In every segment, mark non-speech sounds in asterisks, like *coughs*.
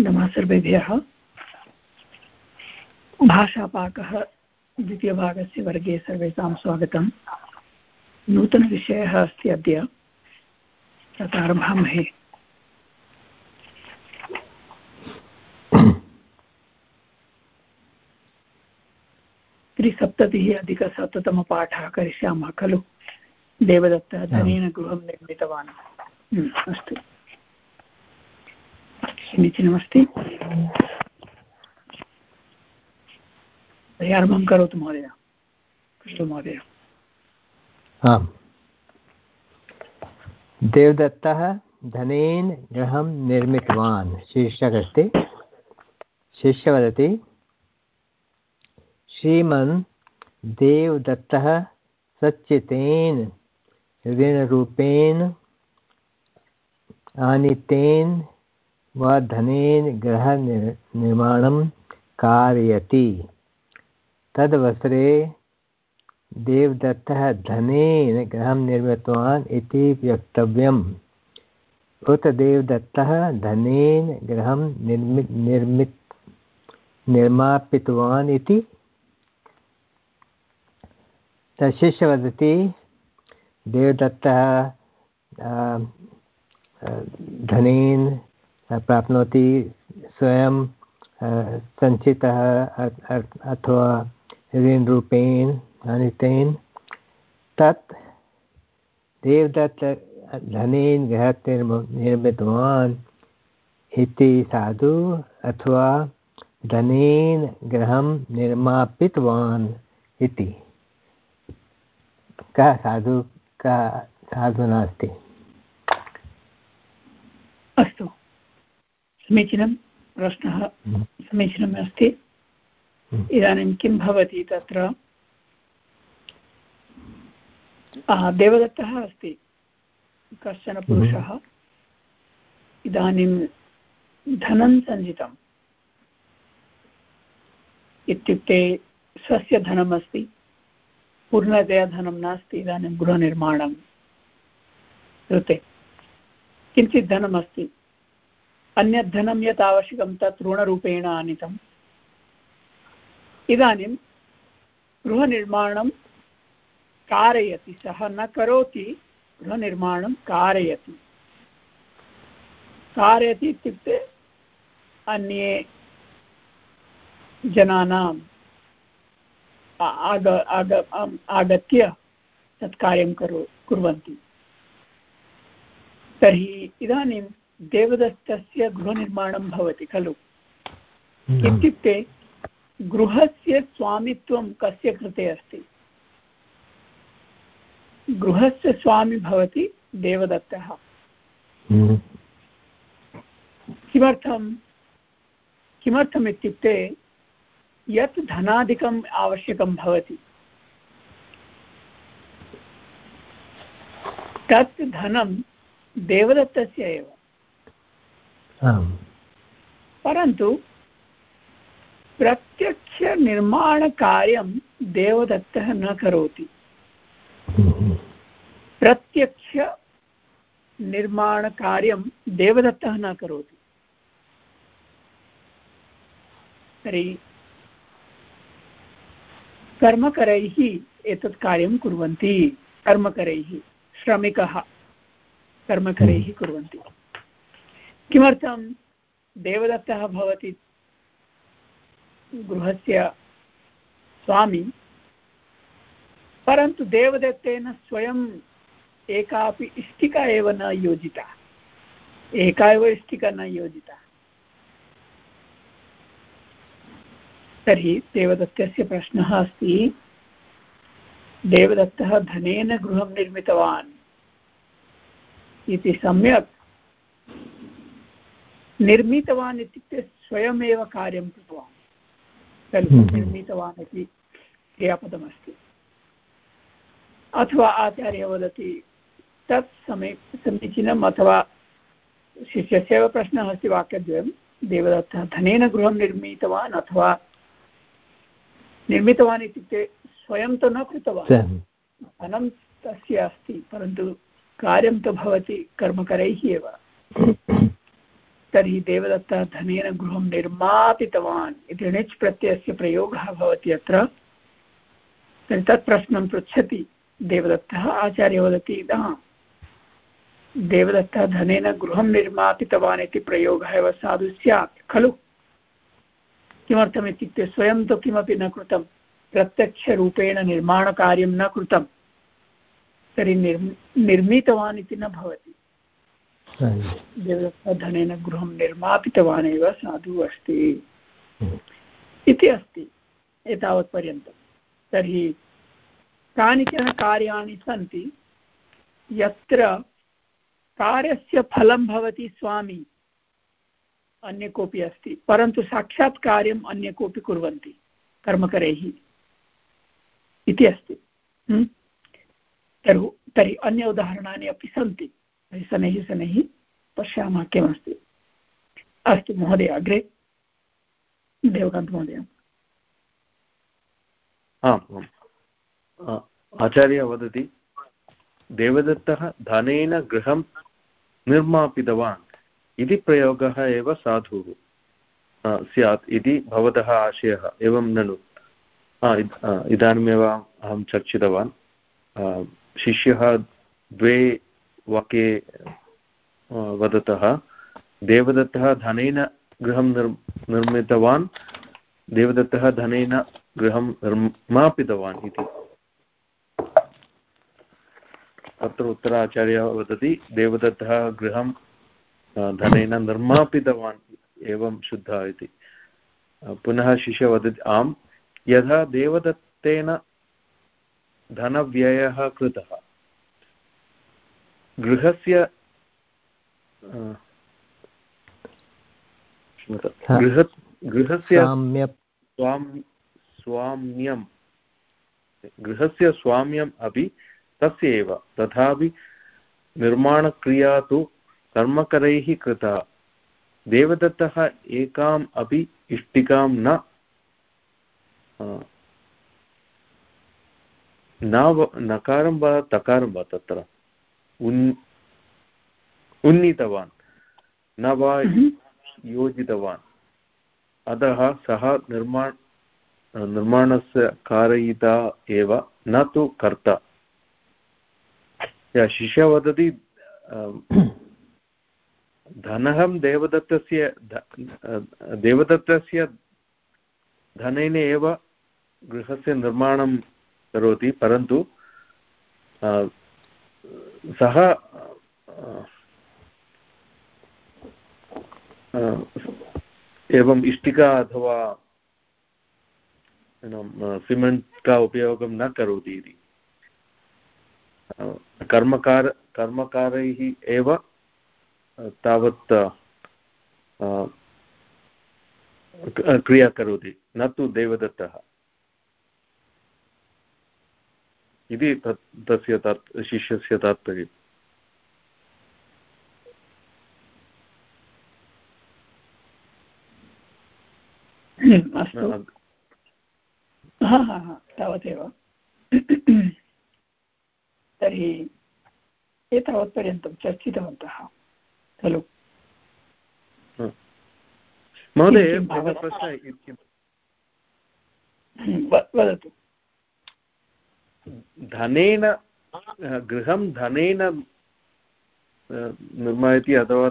नमः सर्वेभ्यः भाषापाकः द्वितीयभागस्य वर्गे सर्वेषां स्वागतं नूतनविषयः अस्ति अद्य। तत् आरभामहे त्रिसप्ततिः अधिकशततमपाठः करिष्यामः खलु। देवदत्तः धनेन गृहं निर्मितवान्। हम्म, अस्तु। समीचीनमस्ति आरम्भं करोतु महोदय कृष्ण महोदय आम् देवदत्तः, धनेन गृहं निर्मितवान्, शीर्षक अस्ति। शिष्य वदति। श्रीमन् देवदत्तः सच्चितेन, ऋणरूपेण, आनीतेन वा धनेन गृहनिर्माणं कारयति। तदवसरे देवदत्तः धनेन गृहं निर्मितवान् इति वक्तव्यम् उत देवदत्तः धनेन गृहं निर्मि, निर्मित, निर्मापितवान् इति तशिष्य वदति। देवदत्तः धनेन प्राप्नोति स्वयं सञ्चितः अथवा ऋणरूपेण अनितेन तत् देवदत्त धनेन गृहत् निर्मितवान् इति साधु अथवा धनेन गृहं निर्मापितवान् इति। कः साधु कः साधु नास्ति? अस्तु। समीचीनं प्रश्नः हम्म। समीचीनम् अस्ति हम्म। इदानीं किं भवति तत्र देवदत्तः अस्ति कश्चन पुरुषः हम्म। इदानीं धनं सञ्चितम् इत्युक्ते स्वस्य धनमस्ति पूर्णतया धनं नास्ति इदानीं गृहनिर्माणं कृते किञ्चित् धनमस्ति अन्यत् धनं यत् आवश्यकं तत् ऋणरूपेण आनीतम्। इदानीं गृहनिर्माणं कारयति, सः न करोति, गृहनिर्माणं कारयति। कारयति इत्युक्ते अन्ये जनानाम् आग आग आगत्य तत् कार्यं करो कुर्वन्ति। तर्हि इदानीं देवदत्तस्य गृहनिर्माणं भवति खलु? इत्युक्ते गृहस्य स्वामित्वं कस्य कृते अस्ति? गृहस्य स्वामी भवति देवदत्तः। हम्म। किमर्थं? किमर्थम् इत्युक्ते यत् धनादिकम् आवश्यकं भवति तत् धनं देवदत्तस्य एव। परन्तु प्रत्यक्षनिर्माणकार्यं देवदत्तः न करोति। प्रत्यक्षनिर्माणकार्यं देवदत्तः न करोति। तर्हि कर्मकरैः एतत् कार्यं कुर्वन्ति। कर्मकरैः श्रमिकः कर्मकरैः कुर्वन्ति। किमर्थं देवदत्तः भवति गृहस्य स्वामी? परन्तु देवदत्तेन स्वयम् एकापि इष्टिका एव न योजिता। एका एव इष्टिका न योजिता। तर्हि देवदत्तस्य प्रश्नः अस्ति, देवदत्तः धनेन गृहं निर्मितवान् इति सम्यक् निर्मितवान् इत्युक्ते स्वयमेव कार्यं कृतवान्। खलु हम्म, हम्म। निर्मितवान् इति क्रियापदमस्ति। अथवा आचार्य वदति तत् समी समीचीनम् अथवा शिष्यस्य एव प्रश्नः अस्ति वाक्यद्वयं। देवदत्तः धनेन गृहं निर्मितवान् अथवा निर्मितवान् इत्युक्ते स्वयं तु न कृतवान्। धनं तस्य अस्ति परन्तु कार्यं तु भवति कर्मकरैः एव। *coughs* तर्हि देवदत्तः धनेन गृहं निर्मापितवान् इति णिच् प्रत्ययस्य प्रयोगः भवति अत्र। आचार्य इदः देवदत्तः धनेन गृहं निर्मापितवान् प्रयोगः एव साधु स्यात्, खलु? स्वयं तु किमपि न कृतं। प्रत्यक्षरूपेण निर्माणकार्यं न कृतं। देवदत्तधनेन गृहं निर्मापितवान् एव साधु अस्ति इति अस्ति एतावत्पर्यन्तं तर्हि कानिचन कार्याणि सन्ति यत्र कार्यस्य फलं भवति स्वामी अन्य कोऽपि अस्ति परन्तु साक्षात् कार्यम् अन्य कोऽपि कुर्वन्ति कर्मकरैः। इति अस्ति। तर्हि तर्हि अन्य उदाहरणानि अपि सन्ति। शनैः शनैः पश्यामः किमस्ति अस्तु महोदय अग्रे देवकान्तमहोदय आम् आचार्य वदति, देवदत्तः धनेन गृहं निर्मापितवान्, इति प्रयोगः एव साधुः। स्यात् इति भवतः आशयः, एवं ननु। इदानीमेव अहं चर्चितवान्। शिष्यः द्वे वाक्ये वदतः, देवदत्तः धनेन गृहं निर्, निर्मितवान्, देवदत्तः धनेन गृहं निर्मापितवान् इति। तत्र उत्तराचार्यः वदति, देवदत्तः गृहं धनेन निर्मापितवान्, एवं शुद्धः इति। पुनः शिष्यः वदति, आम्, यथा देवदत्तेन धनव्ययः कृतः। गृहस्य गृह गृहस्य स्वाम्यं गृहस्य स्वाम्यम् अपि तस्य एव। तथापि निर्माणक्रिया तु कर्मकरैः कृता। देवदत्तः एकाम् अपि इष्टिकां न न नकारं वा तकारं वा तत्र। उन् उन्नीतवान् न वा। योजितवान् अतः सः निर्माण निर्माणस्य कारयिता एव न तु कर्ता शिष्य वदति धनहं देवदत्तस्य देवदत्तस्य धनेन एव गृहस्य निर्माणं करोति परन्तु सः एवम् इष्टिका अथवा सिमेण्ट् का उपयोगं न करोति इति। कर्मकार, कर्मकारैः एव तावत् क्रिया करोति, न तु देवदत्तः। इति तत् तस्य तात् शिष्यस्य तात्पर्यम्। अस्तु। तावदेव। तर्हि एतावत्पर्यन्तं चर्चितवन्तः खलु? महोदय वदतु। धनेन गृहं धनेन निर्मायति अथवा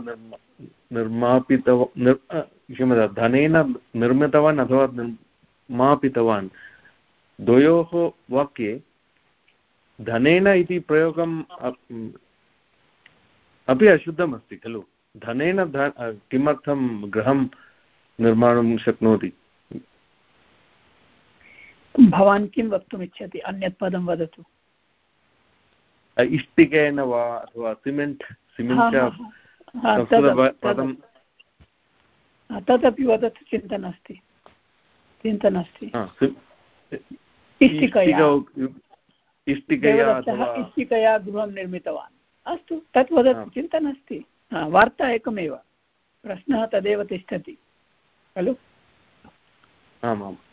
निर्मापितव क्षम्यता धनेन निर्मितवान् अथवा निर्मापितवान् द्वयोः वाक्ये धनेन इति प्रयोगम् अपि अशुद्धमस्ति खलु। धनेन किमर्थं गृहं निर्माणं शक्नोति? भवान् किं वक्तुमिच्छति? अन्यत् पदं वदतु। इष्टिकेन वा अथवा सिमेण्ट् सिमेण्ट् तदपि वदतु चिन्ता नास्ति चिन्ता नास्ति इष्टिकया। इष्टिकया इष्टिकया गृहं निर्मितवान्। अस्तु तत् वदतु चिन्ता नास्ति वार्ता एकमेव। प्रश्नः तदेव तिष्ठति। खलु?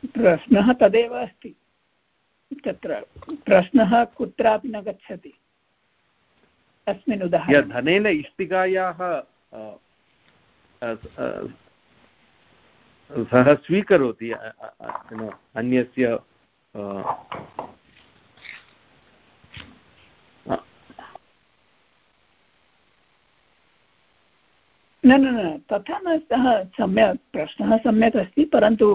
प्रश्नः तदेव अस्ति। तत्र प्रश्नः कुत्रापि न गच्छति। तस्मिन् उदाहरणे। धनेन इष्टिकायाः सः स्वीकरोति अन्यस्य न न न तथा न सः सम्यक् प्रश्नः सम्यक् अस्ति परन्तु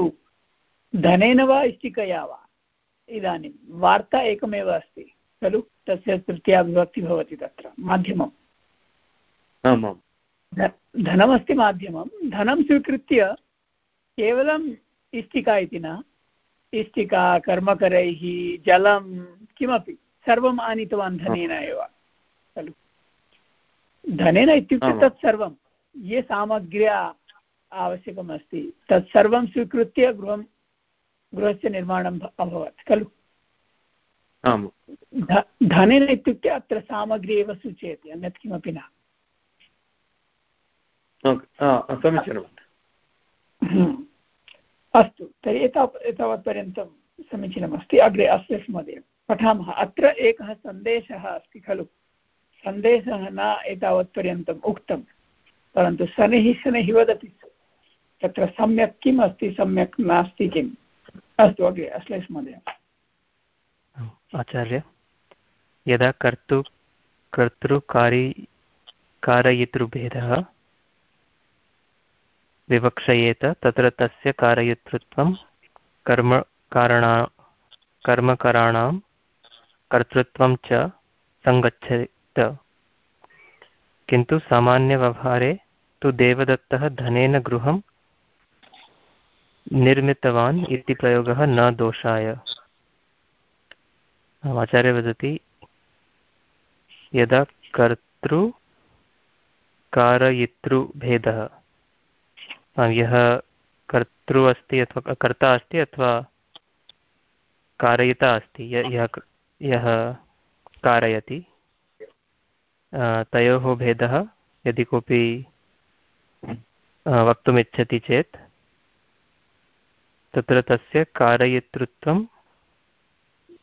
धनेन वा इष्टिकया वा? इदानीं वार्ता एकमेव अस्ति खलु? तस्य तृतीया विभक्ति भवति तत्र माध्यमम्। धनमस्ति माध्यमं धनं स्वीकृत्य केवलम् इष्टिका इति न इष्टिका कर्मकरैः जलं किमपि सर्वम् आनीतवान् धनेन एव खलु? धनेन इत्युक्ते तत्सर्वं ये सामग्र्या आवश्यकमस्ति तत्सर्वं स्वीकृत्य गृहं गृहस्य निर्माणम् अभवत् खलु? धनेन इत्युक्ते अत्र सामग्री एव सूचयति अन्यत् किमपि न। समीचीनम् हम्म। अस्तु तर्हि एतावत् एतावत्पर्यन्तं समीचीनमस्ति। अग्रे अस्य महोदय पठामः। अत्र एकः सन्देशः अस्ति खलु? सन्देशः न एतावत्पर्यन्तम् उक्तं परन्तु शनैः शनैः वदति। तत्र सम्यक् किम् अस्ति सम्यक् नास्ति किम्? अस्तु अग्रे अश्लेष महोदय। आचार्य, यदा कर्तु, कर्तृकारी, कारयितृभेदः विवक्षयेत, तत्र तस्य कारयितृत्वं कर्म कारणा, कर्मकराणां कर्तृत्वं च सङ्गच्छेत किन्तु सामान्यव्यवहारे तु देवदत्तः धनेन गृहं निर्मितवान् इति प्रयोगः न दोषाय। आचार्य वदति, यदा कर्तृ कारयितृभेदः यः कर्तृ अस्ति अथवा कर्ता अस्ति अथवा कारयिता अस्ति, यः यः कारयति तयोः भेदः यदि कोऽपि वक्तुमिच्छति चेत् तत्र तस्य कारयितृत्वं,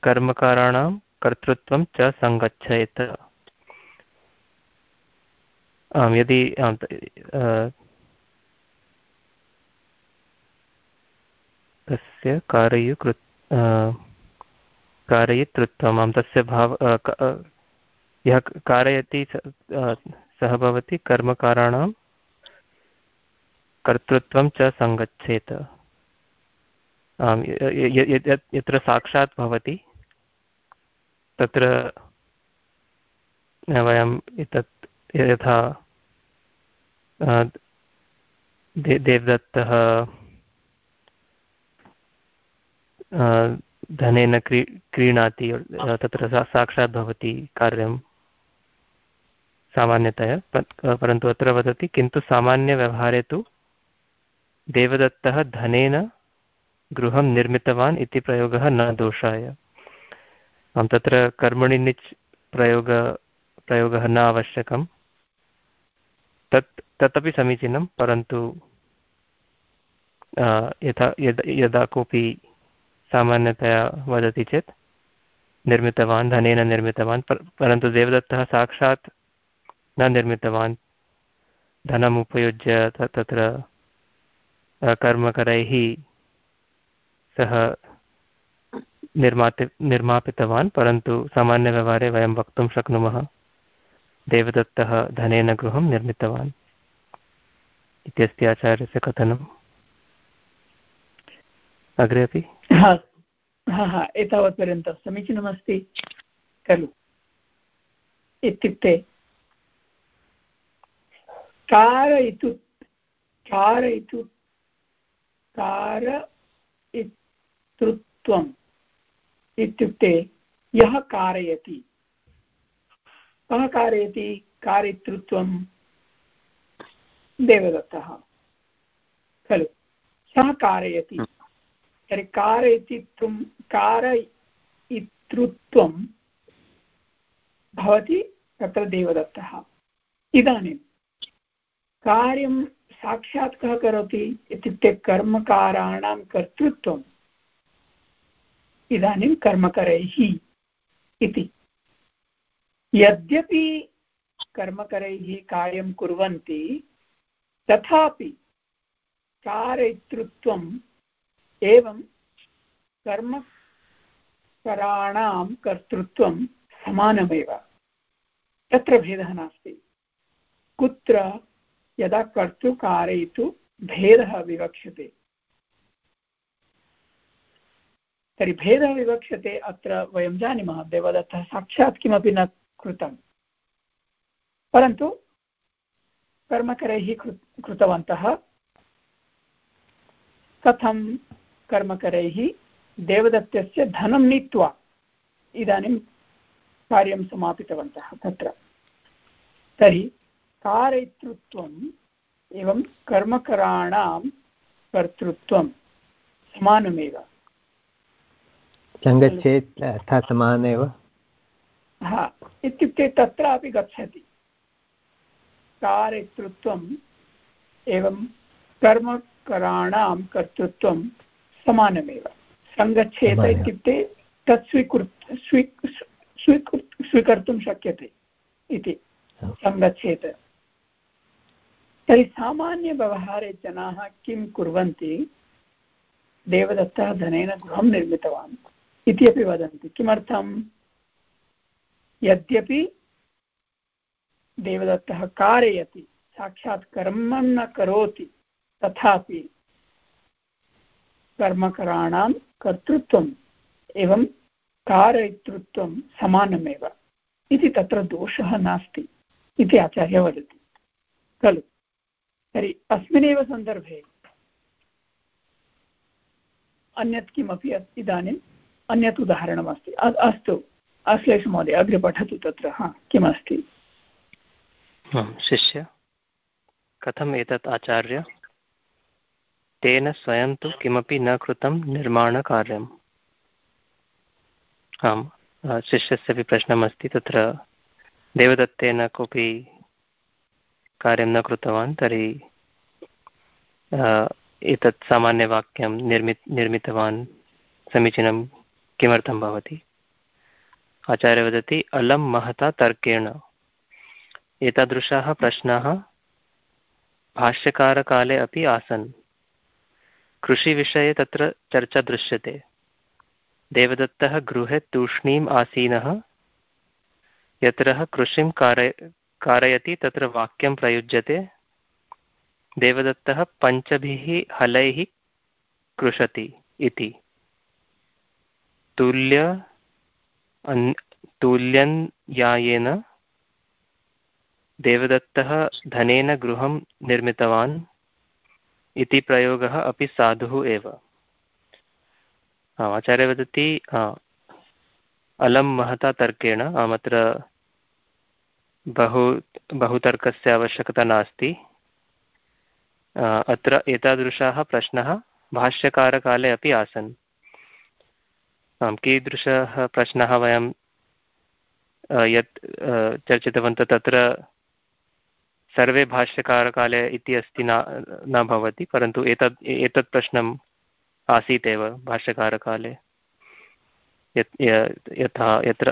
कर्मकाराणां कर्तृत्वं च सङ्गच्छेत्। यदि तस्य कारयिकृत् कारयितृत्वम्। आं तस्य भाव यः कारयति सः भवति कर्मकाराणां कर्तृत्वं च सङ्गच्छेत्। यत्र साक्षात् भवति, तत्र वयम् एतत्, यथा देवदत्तः धनेन क्री, क्रीणाति तत्र साक्षात् भवति कार्यं, सामान्यतया परन्तु अत्र वदति, किन्तु सामान्यव्यवहारे तु देवदत्तः धनेन गृहं निर्मितवान् इति प्रयोगः न दोषाय। तत्र कर्मणि निच् प्रयोग, प्रयोगः न आवश्यकं। तत्, तदपि समीचीनं, परन्तु यथा, यदा कोऽपि सामान्यतया वदति चेत्, निर्मितवान्, धनेन निर्मितवान् परन्तु देवदत्तः न निर्मितवान्। धनम् उपयुज्य तत्र सः निर्माति, निर्मापितवान्, परन्तु सामान्यव्यवहारे वयं वक्तुं शक्नुमः। देवदत्तः धनेन गृहं निर्मितवान् इत्यस्ति आचार्यस्य कथनम्। अग्रे अपि? एतावत्पर्यन्तं समीचीनमस्ति खलु। इत्युक्ते कारयितु कारयितु कारयितृत्वम् इत्युक्ते यः कारयति। कः कारयति? कारयितृत्वं देवदत्तः। खलु। सः कारयति। तर्हि कारयितृत्वं कारयितृत्वं भवति तत्र देवदत्तः। इदानीं कार्यं साक्षात् कः करोति? इत्युक्ते कर्मकाराणां कर्तृत्वम् इदानीं कर्मकरैः इति। यद्यपि कर्मकरैः कार्यं कुर्वन्ति, तथापि कारयितृत्वम् एवं कर्मकराणां कर्तृत्वं समानमेव। तत्र भेदः नास्ति। कुत्र यदा कर्तृकारयितु भेदः विवक्ष्यते तर्हि भेदः विवक्ष्यते, अत्र वयं जानीमः, देवदत्तः साक्षात् किमपि न कृतं परन्तु कर्मकरैः कृ, कृतवन्तः। कथं कर्मकरैः? देवदत्तस्य धनं नीत्वा इदानीं कार्यं समापितवन्तः तत्र। तर्हि कारयितृत्वम् एवं कर्मकराणां कर्तृत्वं समानमेव। सङ्गच्छेत् अर्थात् समानेव हा इत्युक्ते तत्रापि गच्छति। कारयितृत्वम् एवं कर्मकराणां कर्तृत्वं समानमेव। सङ्गच्छेत इत्युक्ते तत् स्वीकृ स्वी स्वीकृ स्वीकर्तुं शक्यते इति। सङ्गच्छेत। तर्हि सामान्यव्यवहारे जनाः किं कुर्वन्ति? देवदत्तः धनेन गृहं निर्मितवान्। इति वदन्ति। किमर्थं? यद्यपि देवदत्तः कारयति, साक्षात् कर्म न करोति, तथापि कर्मकराणां कर्तृत्वम् एवं कारयितृत्वं समानमेव। इति तत्र दोषः नास्ति इति आचार्यः वदति। खलु? तर्हि अस्मिन्नेव सन्दर्भे अन्यत् किमपि इदानीम् अन्यत् उदाहरणमस्ति। अस्तु। अश्लेषमहोदय अग्रे पठतु तत्र। हा, किमस्ति? शिष्य, कथम् एतत् आचार्य? तेन स्वयं तु किमपि न कृतं निर्माणकार्यम्। आम् शिष्यस्यपि प्रश्नमस्ति तत्र। देवदत्तेन कोऽपि कार्यं न कृतवान्, तर्हि एतत् सामान्यवाक्यं निर्मि, निर्मितवान्, समीचीनं किमर्थं भवति? आचार्य वदति, अलं महता तर्केण। एतादृशाः प्रश्नाः भाष्यकारकाले अपि आसन्। कृषिविषये तत्र चर्चा दृश्यते। देवदत्तः गृहे तूष्णीम् आसीनः। यत्र कृषिं कारय, कारयति, तत्र वाक्यं प्रयुज्यते। देवदत्तः पञ्चभिः हलैः कृषति इति। तुल्य तुल्यन्यायेन देवदत्तः धनेन गृहं निर्मितवान् इति प्रयोगः अपि साधुः एव। आचार्य वदति अलं महता तर्केण अत्र बहु, बहुतर्कस्य आवश्यकता नास्ति। अत्र एतादृशाः प्रश्नाः भाष्यकारकाले अपि आसन्। आं कीदृशः प्रश्नः वयं यत् चर्चितवन्तः, तत्र सर्वे भाष्यकारकाले इति अस्ति न न भवति, परन्तु एतत् एतत् प्रश्नम् आसीत् एव भाष्यकारकाले। यत् यथा, यत्र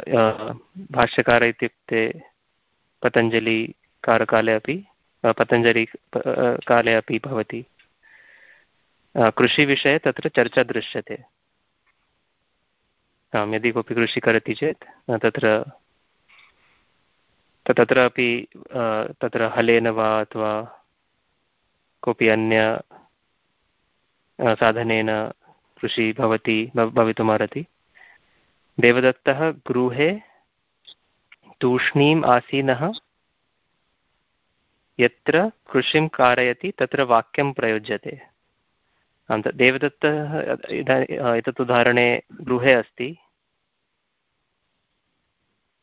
भाष्यकार इत्युक्ते पतञ्जलिकारकाले अपि पतञ्जलि काले अपि भवति। कृषिविषये तत्र चर्चा दृश्यते। आं यदि कोऽपि कृषि करोति चेत् तत्र तत्र अपि तत्र हलेन वा अथवा कोऽपि अन्य साधनेन कृषि भवति भवितुमर्हति। देवदत्तः गृहे तूष्णीम् आसीनः, यत्र कृषिं कारयति, तत्र वाक्यं प्रयुज्यते। देवदत्तः एतत् उदाहरणे गृहे अस्ति।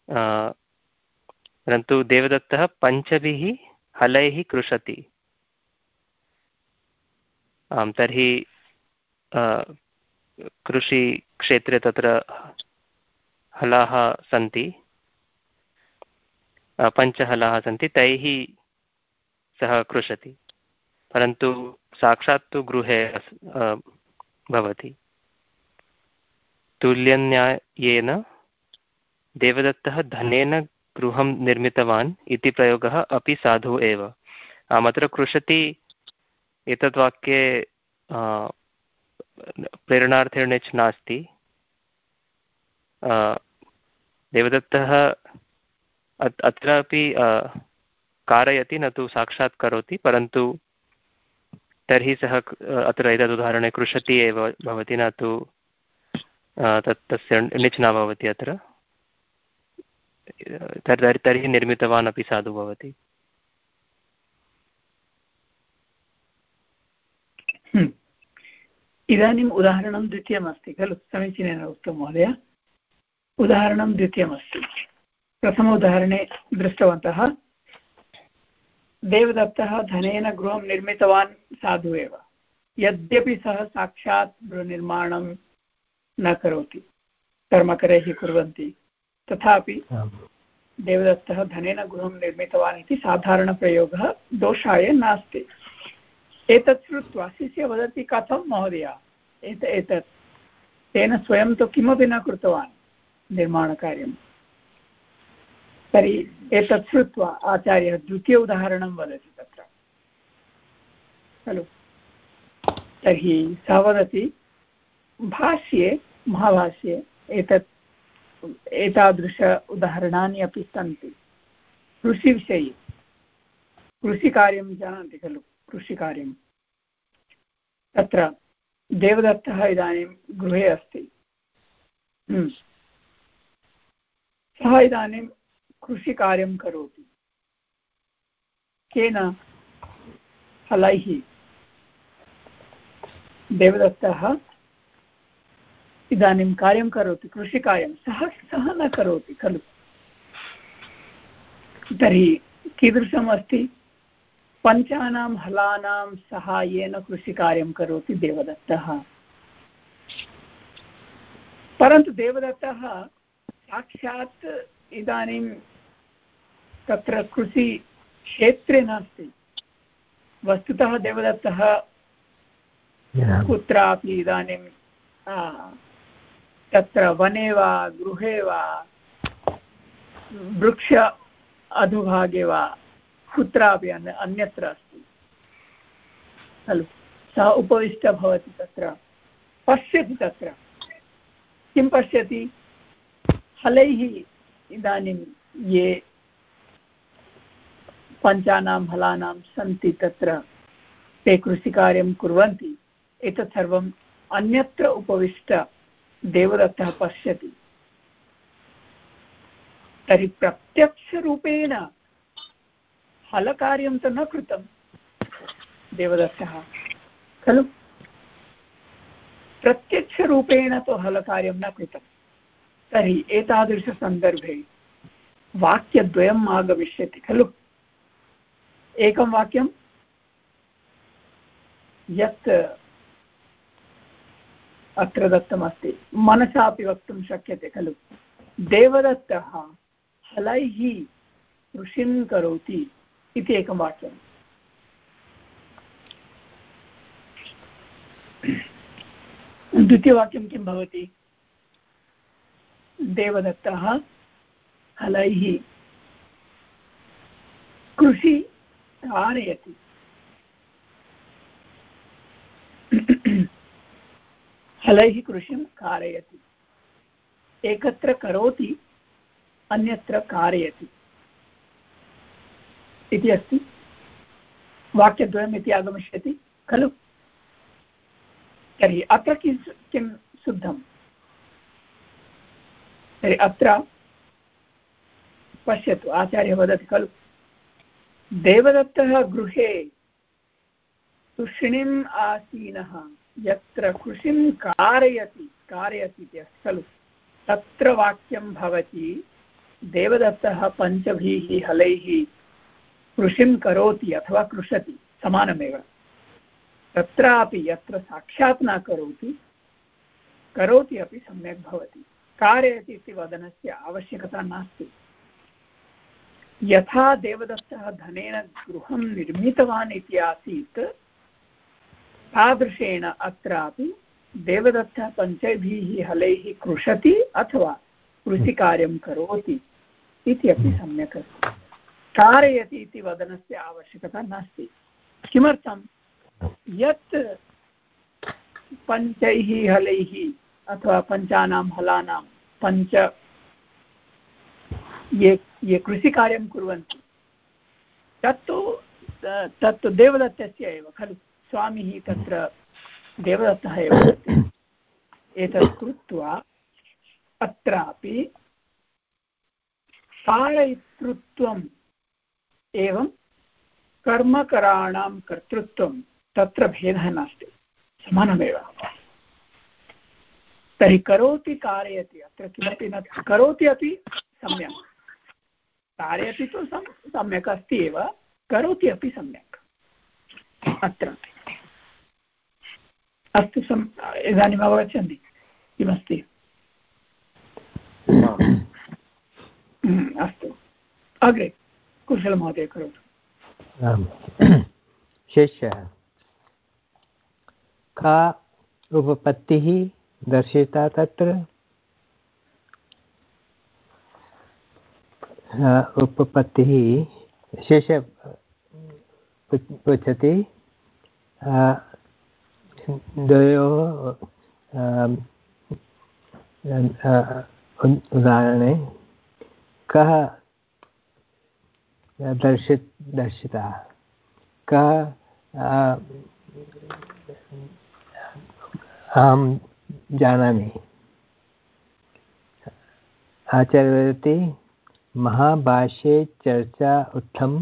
परन्तु देवदत्तः पञ्चभिः हलैः कृषति आं तर्हि कृषिक्षेत्रे तत्र हलाः सन्ति। पञ्चहलाः सन्ति, तैः सः कृषति परन्तु साक्षात् तु गृहे भवति। तुल्यन्यायेन देवदत्तः धनेन गृहं निर्मितवान् इति प्रयोगः अपि साधु एव। अत्र कृषति एतद् वाक्ये प्रेरणार्थेर् नास्ति। देवदत्तः अत्रापि कारयति, न तु साक्षात् करोति, परन्तु तर्हि सः अत्र एतद् उदाहरणे कृषति एव भवति न तु तत् तस्य निच् न भवति अत्र। तर्हि निर्मितवान् अपि साधु भवति। हम्म। इदानीम् उदाहरणं द्वितीयमस्ति, खलु? समीचीनेन उक्तं, महोदय। उदाहरणं द्वितीयमस्ति। प्रथम उदाहरणे दृष्टवन्तः। देवदत्तः धनेन गृहं निर्मितवान् साधु एव यद्यपि सः साक्षात् गृहनिर्माणं न करोति कर्मकरैः कुर्वन्ति तथापि देवदत्तः धनेन गृहं निर्मितवान् इति साधारणप्रयोगः दोषाय नास्ति। एतत् श्रुत्वा शिष्य वदति कथं महोदय? एत एतत् तेन स्वयं तु किमपि न कृतवान् निर्माणकार्यं तर्हि एतत् श्रुत्वा आचार्यः द्वितीय उदाहरणं वदति तत्र। खलु? तर्हि सः वदति, भाष्ये, महाभाष्ये एतत्, एतादृश उदाहरणानि अपि सन्ति। कृषिविषये। कृषिकार्यं जानन्ति खलु, कृषिकार्यं। तत्र देवदत्तः इदानीं गृहे अस्ति। हम्म। सः इदानीं कृषिकार्यं करोति। केन फलैः देवदत्तः इदानीं कार्यं करोति, कृषिकार्यं सः सः न करोति खलु। तर्हि कीदृशम् अस्ति? पञ्चानां हलानां सहायेन कृषिकार्यं करोति देवदत्तः। परन्तु देवदत्तः साक्षात् इदानीं तत्र कृषिक्षेत्रे नास्ति। वस्तुतः देवदत्तः कुत्रापि इदानीं तत्र वने वा गृहे वा वृक्ष अधुभागे वा कुत्रापि अन्य अन्यत्र अस्ति। खलु? सः उपविष्टः भवति तत्र। पश्यति तत्र। किं पश्यति? फलैः इदानीं ये पञ्चानां फलानां सन्ति तत्र। ते कृषिकार्यं कुर्वन्ति। एतत् सर्वम् अन्यत्र उपविष्ट देवदत्तः पश्यति। तर्हि प्रत्यक्षरूपेण फलकार्यं तु न कृतं देवदत्तः। खलु? प्रत्यक्षरूपेण तु हलकार्यं न कृतं। तर्हि एतादृशसन्दर्भे वाक्यद्वयम् आगमिष्यति। खलु? एकं वाक्यं। यत् अत्र दत्तमस्ति। मनसापि वक्तुं शक्यते खलु। देवदत्तः हलैः कृषिं करोति इति एकं वाक्यम्। द्वितीयवाक्यं किं भवति? देवदत्तः हलैः कृषि कारयति हलैः कृषिं कारयति। एकत्र करोति, अन्यत्र कारयति। इति अस्ति। वाक्यद्वयम् इति आगमिष्यति, खलु? तर्हि अत्र किं किं शुद्धं? तर्हि अत्र पश्यतु, आचार्यः वदति, खलु? देवदत्तः गृहे तूष्णीम् आसीनः, यत्र कृषिं कारयति कारयति इति अस्ति खलु। तत्र वाक्यं भवति, देवदत्तः पञ्चभिः हलैः कृषिं करोति अथवा कृषति, समानमेव। तत्रापि यत्र साक्षात् न करोति करोति अपि सम्यक् भवति। कारयति इति वदनस्य आवश्यकता नास्ति। यथा देवदत्तः धनेन गृहं निर्मितवान् इति आसीत्, तादृशेन अत्रापि देवदत्तः पञ्चभिः हलैः कृषति अथवा कृषिकार्यं करोति इति अपि सम्यक् अस्ति। कारयति इति वदनस्य आवश्यकता नास्ति। किमर्थं? यत् पञ्चैः हलैः अथवा पञ्चानां हलानां पञ्च ये ये कृषिकार्यं कुर्वन्ति। तत्तु तत्तु देवदत्तस्य एव, खलु स्वामिः तत्र देवदत्तः एव एतत् कृत्वा अत्रापि कारयितृत्वम् एवं कर्मकराणां कर्तृत्वं तत्र भेदः नास्ति, समानमेव। तर्हि करोति कारयति, अत्र किमपि न करोति अपि सम्यक्। कारयति तु सम्यक् अस्ति एव करोति अपि सम्यक्। अत्र। अस्तु सम् इदानीम् अवगच्छन्ति। किमस्ति? अस्तु। अग्रे कुशलमहोदय करोतु। शिष्यः। का उपपत्तिः दर्शिता तत्र? उपपत्तिः शेष पृच्छति। द्वयोः उदाहरणे कः दर्शि दर्शितः? कः अहं जानामि। आचार्यवदति महाभाष्ये चर्चा उत्थम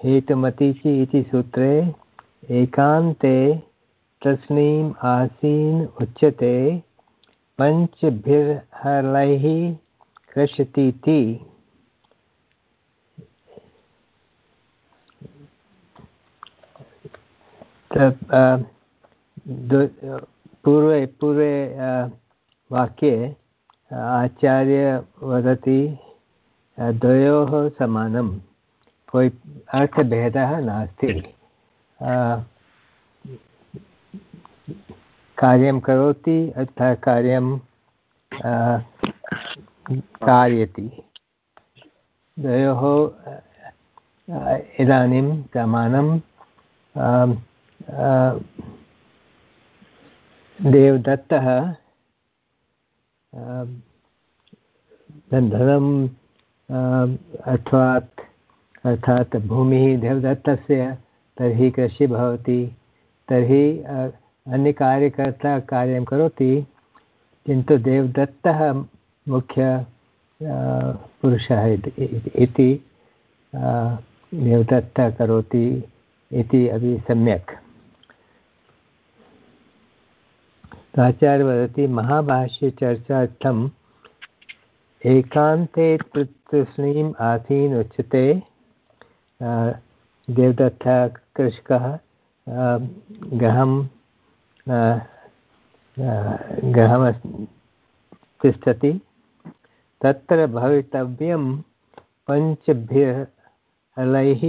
हेतुमतीचि इति सूत्रे, एकान्ते तस्मिन् आसीन् उच्यते पञ्चभिर्हलैः कृषतीति पूर्वे पूर्वे वाक्ये आचार्य वदति द्वयोः समानं कोई अर्थभेदः नास्ति। कार्यं करोति अतः कार्यं कारयति। द्वयोः इदानीं समानं देवदत्तः धनं अथवा अर्थात् भूमिः देवदत्तस्य तर्हि कृषिः भवति, तर्हि अन्यकार्यकर्ता कार्यं करोति, किन्तु देवदत्तः मुख्य पुरुषः इति देवदत्तः करोति इति अपि सम्यक्। आचार्य वदति महाभाष्यचर्चार्थम् एकान्ते तृष्णीम् आसीन् उच्यते देवदत्तः कृषकः गृहं गृहं तिष्ठति। तत्र भवितव्यं पञ्चभिः हलैः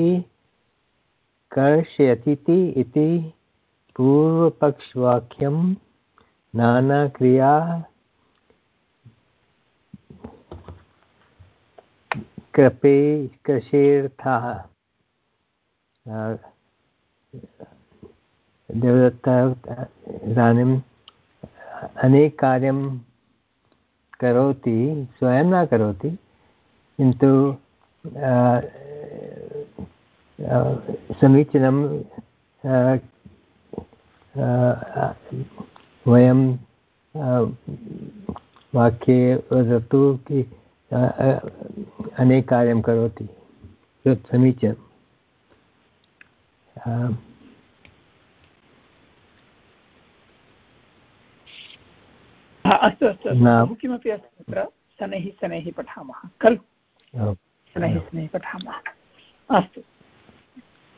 कर्षयतीति इति पूर्वपक्षवाक्यं नानाक्रिया कृपे कृषेऽर्थः देवदत्तः इदानीम् अनेककार्यं करोति, स्वयं न करोति, किन्तु समीचीनं वयं वाक्ये वदतु कि अनेककार्यं करोति। तत् समीचीनम् अस्तु अस्तु किमपि अस्ति तत्र? शनैः शनैः पठामः खलु? शनैः शनैः पठामः। अस्तु।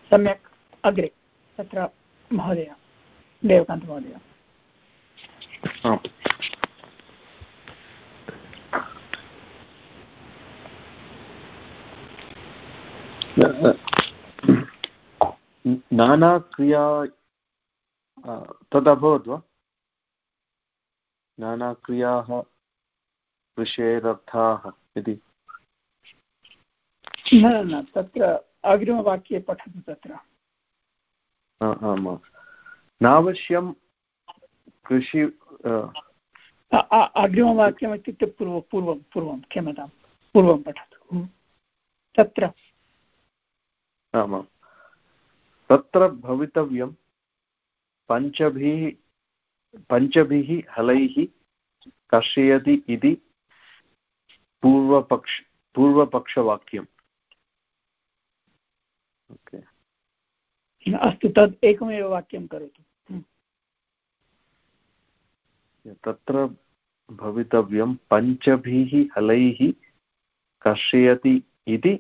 सम्यक् अग्रे। तत्र महोदय देवकान्तमहोदय। नानाक्रिया तदभवत् वा? नानाक्रियाः विषयेरर्थाः इति। न न तत्र अग्रिमवाक्ये पठतु तत्र। आम् नावश्यं कृषि अग्रिमवाक्यम् इत्युक्ते पूर्व पूर्वं पूर्वं क्षम्यतां पूर्वं पठतु। तत्र आमां। तत्र भवितव्यं पञ्चभिः पञ्चभिः हलैः कर्षयति इति पूर्वपक्ष पूर्वपक्षवाक्यम्। अस्तु तद् एकमेव वाक्यं करोतु। तत्र भवितव्यं पञ्चभिः हलैः कर्षयति इति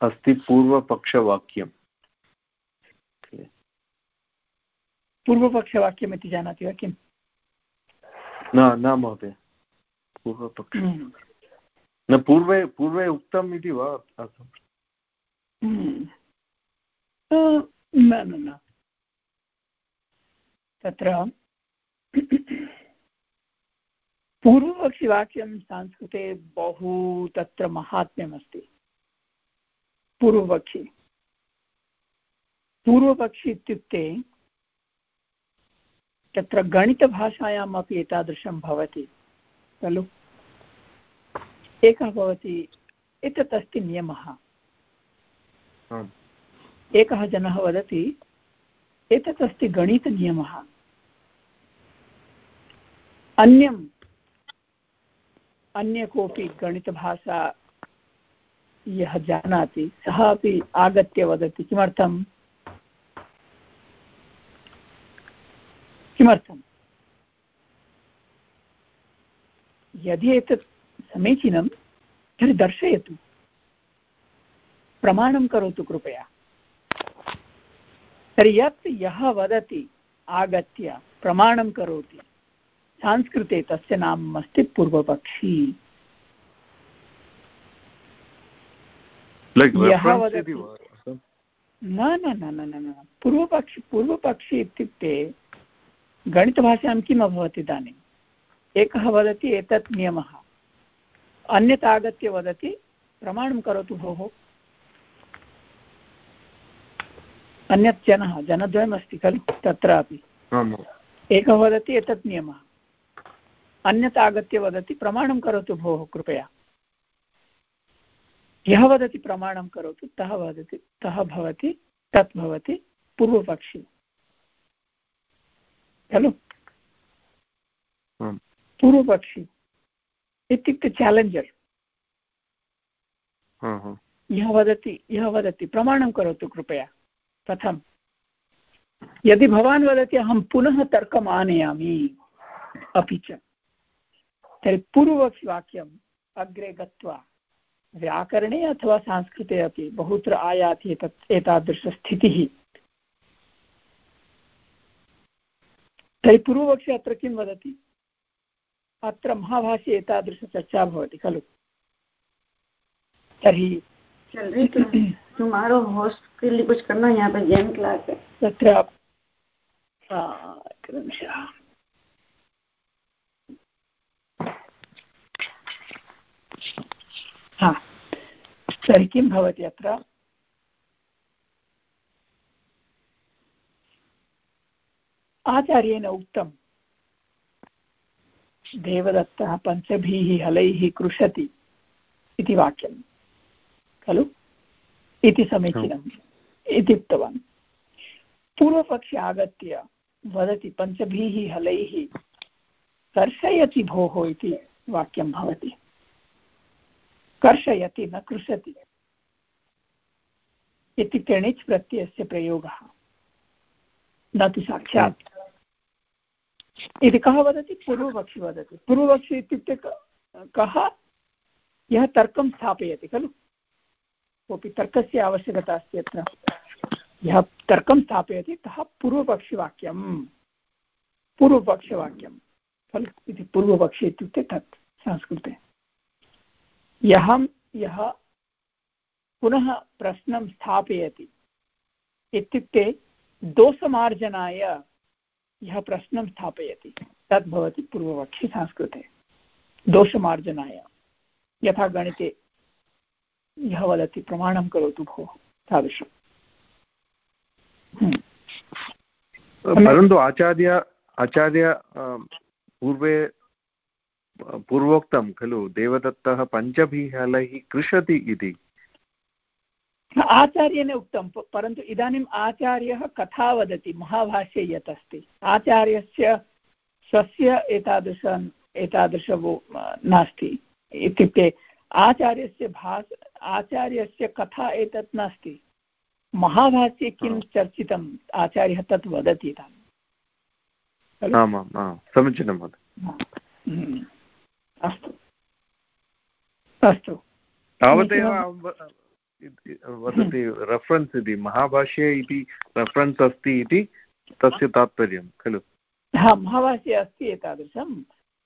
अस्ति पूर्वपक्षवाक्यम्। पूर्वपक्षवाक्यम् इति जानाति वा किम्? न न महोदय। पूर्वपक्ष। हम्म। न पूर्वे पूर्वे उक्तम् इति वा हम्म। न न। तत्र पूर्वपक्षिवाक्यं संस्कृते बहु तत्र माहात्म्यमस्ति। पूर्वपक्षी पूर्वपक्षी इत्युक्ते तत्र गणितभाषायाम् अपि एतादृशं भवति खलु? एकः भवति एतत् अस्ति नियमः। एकः जनः वदति एतत् अस्ति गणितनियमः। अन्यम् अन्य कोऽपि गणितभाषा यः जानाति, सः अपि आगत्य वदति किमर्थं किमर्थम्? यदि एतत् समीचीनं, तर्हि दर्शयतु। प्रमाणं करोतु कृपया। तर्हि यत् यः वदति, आगत्य प्रमाणं करोति, संस्कृते तस्य नाम अस्ति पूर्वपक्षी यः वदति न न न न न पूर्वपक्षि पूर्वपक्षी इत्युक्ते गणितभाषायां किम् अभवत् इदानीम् एकः वदति एतत् नियमः। अन्यत् आगत्य वदति प्रमाणं करोतु भोः। अन्यत् जनः जनद्वयमस्ति खलु तत्रापि। एकः वदति एतत् नियमः। अन्यत् आगत्य वदति प्रमाणं करोतु भोः कृपया। यः वदति प्रमाणं करोतु तः वदति तः भवति तत् भवति पूर्वपक्षी। खलु? पूर्वपक्षी इत्युक्ते चालेञ्जर् यः वदति यः वदति प्रमाणं करोतु कृपया कथं यदि भवान् वदति अहं पुनः तर्कम् आनयामि अपि च। तर्हि पूर्ववाक्यम् अग्रे गत्वा व्याकरणे अथवा संस्कृते अपि बहुत्र आयाति एतत् एतादृशस्थितिः। तर्हि पूर्वपक्षे अत्र किं वदति? अत्र महाभाष्ये एतादृशचर्चा भवति खलु? तर्हि तुम्हारो होस्ट के लिए कुछ करना यहाँ पे गेम क्लास है। तत्र हा। तर्हि किं भवति अत्र? आचार्येण उक्तं देवदत्तः पञ्चभिः हलैः कृषति इति वाक्यं खलु? इति समीचीनम् इति उक्तवान्। पूर्वपक्षे आगत्य वदति पञ्चभिः हलैः कर्षयति भोः इति वाक्यं भवति। कर्षयति, न कृषति। इत्युक्ते णिच् प्रत्ययस्य प्रयोगः। न तु साक्षात्। इति कः वदति? पूर्वपक्षी वदति। पूर्वपक्षी इत्युक्ते कः यः तर्कं स्थापयति, खलु? कोऽपि तर्कस्य आवश्यकता अस्ति अत्र। यः तर्कं स्थापयति सः पूर्वपक्षिवाक्यं पूर्वपक्षवाक्यं खलु? इति पूर्वपक्षी इत्युक्ते तत्, संस्कृते। यः यः पुनः प्रश्नं स्थापयति। इत्युक्ते दोषमार्जनाय यः प्रश्नं स्थापयति, तद् भवति पूर्वपक्षी संस्कृते। दोषमार्जनाय। यथा गणिते यः वदति, प्रमाणं करोतु भोः तादृशम् हम्म। परन्तु आचार्य आचार्य पूर्वे पूर्वोक्तं खलु? देवदत्तः पञ्चभिः हलैः कृषति इति आचार्येण उक्तं परन्तु इदानीम् आचार्यः कथा वदति महाभाष्ये यत् अस्ति आचार्यस्य स्वस्य एतादृश एतादृश नास्ति। इत्युक्ते आचार्यस्य भास् आचार्यस्य कथा एतत् नास्ति। महाभाष्ये किं चर्चितम् आचार्यः तत् वदति इदानीम् आमां समीचीनं हम्म। अस्तु। अस्तु। तावदेव वदति रेफरेन्स् इति महाभाष्ये इति रेफरेन्स् अस्ति इति तस्य तात्पर्यं खलु? हा महाभाष्ये अस्ति एतादृशं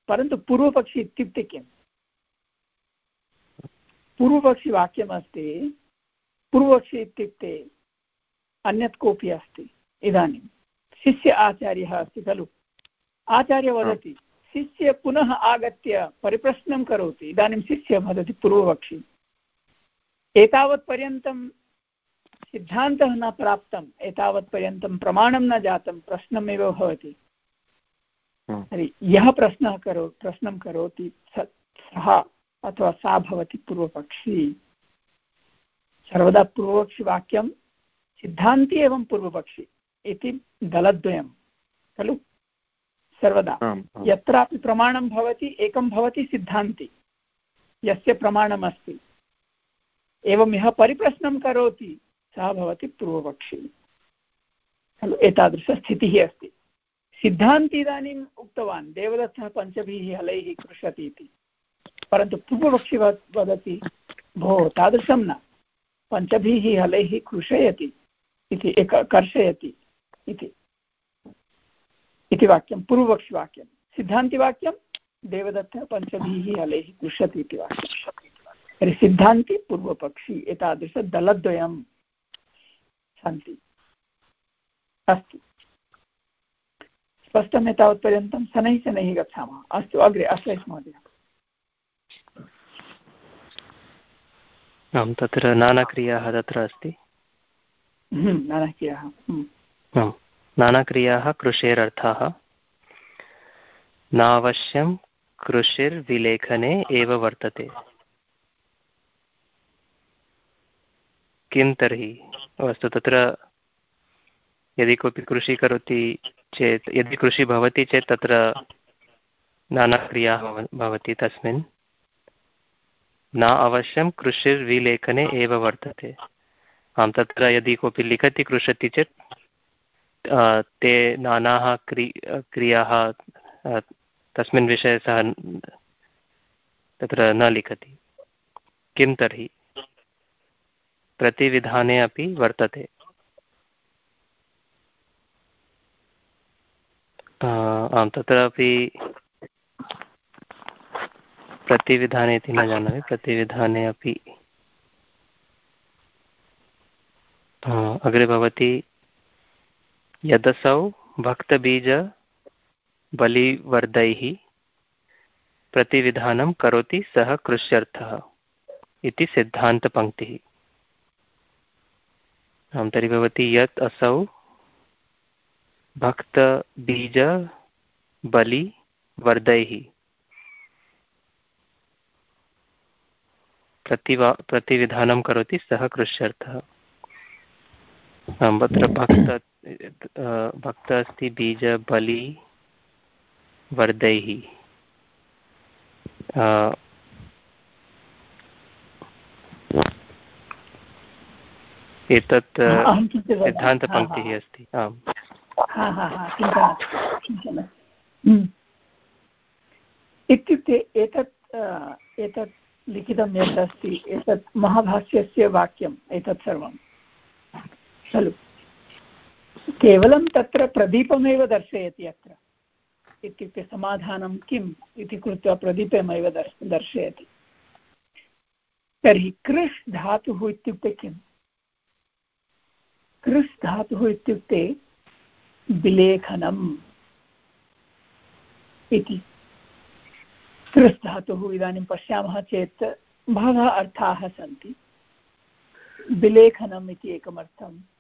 परन्तु पूर्वपक्षी इत्युक्ते किम्? पूर्वपक्षिवाक्यमस्ति पूर्वपक्षी इत्युक्ते अन्यत् कोऽपि अस्ति इदानीं। शिष्य आचार्यः अस्ति खलु? आचार्य वदति शिष्य पुनः आगत्य परिप्रश्नं करोति। इदानीं शिष्य वदति पूर्वपक्षी एतावत्पर्यन्तं सिद्धान्तः न प्राप्तम् एतावत्पर्यन्तं प्रमाणं न जातं प्रश्नमेव भवति। तर्हि यः प्रश्नः करो प्रश्नं करोति सः अथवा सा भवति पूर्वपक्षी। सर्वदा पूर्वपक्षिवाक्यं सिद्धान्ति एवं पूर्वपक्षी इति दलद्वयं। खलु? सर्वदा। यत्रापि प्रमाणं भवति एकं भवति सिद्धान्ति। यस्य प्रमाणमस्ति। एवं यः परिप्रश्नं करोति सः भवति पूर्वपक्षी। खलु एतादृशस्थितिः अस्ति। सिद्धान्ति इदानीम् उक्तवान् देवदत्तः पञ्चभिः हलैः कृषति इति। परन्तु पूर्वपक्षी वदति भो तादृशं न। पञ्चभिः हलैः कृषयति इति एक कर्षयति इति। इति वाक्यं पूर्वपक्षिवाक्यं। सिद्धान्तिवाक्यं देवदत्तः पञ्चभिः हलैः कृषति इति वाक्यं। तर्हि सिद्धान्ति पूर्वपक्षी एतादृशदलद्वयं सन्ति। अस्तु। स्पष्टम् एतावत्पर्यन्तं शनैः शनैः गच्छामः। अस्तु अग्रे अश्लेष महोदय। आं तत्र नानाक्रियाः तत्र अस्ति। हम्म, नानाक्रियाः। हम्म। नानाक्रियाः कृषेरर्थाः। नावश्यं कृषिर्विलेखने एव वर्तते। किं तर्हि? अस्तु, तत्र यदि कोऽपि कृषिः करोति चेत्, यदि कृषिः भवति चेत् तत्र नानाक्रियाः भवति तस्मिन्। न अवश्यं कृषिर्विलेखने एव वर्तते। आं तत्र यदि कोऽपि लिखति कृषति चेत् ते नानाः क्रि, क्रियाः तस्मिन् विषये सः तत्र न लिखति। किं तर्हि? प्रतिविधाने अपि वर्तते। आं तत्रापि प्रतिविधाने इति न जानामि। प्रतिविधाने अपि अग्रे भवति यदसौ भक्तबीजबलिवर्दैः प्रतिविधानं करोति सः कृष्यर्थः इति सिद्धान्तपङ्क्तिः। आं तर्हि भवति यत् असौ भक्तबीजबलिवर्दैः प्रतिवा, प्रतिविधानं करोति सः कृष्यर्थः। तत्र भक्त भक्त अस्ति बीजबलि वर्दैः एतत् सिद्धान्तपङ्क्तिः अस्ति आम्। हम्म। इत्युक्ते एतत् एतत् लिखितं यत् अस्ति एतत् महाभाष्यस्य वाक्यम् एतत् सर्वं। खलु। केवलं तत्र प्रदीपमेव दर्शयति अत्र। इत्युक्ते समाधानं किम् इति कृत्वा प्रदीपमेव दर्श दर्शयति। तर्हि कृष् धातुः इत्युक्ते किम्? कृष् धातुः इत्युक्ते विलेखनम् इति। कृष् धातुः इदानीं पश्यामः चेत् बहवः अर्थाः सन्ति। विलेखनम् इति एकमर्थं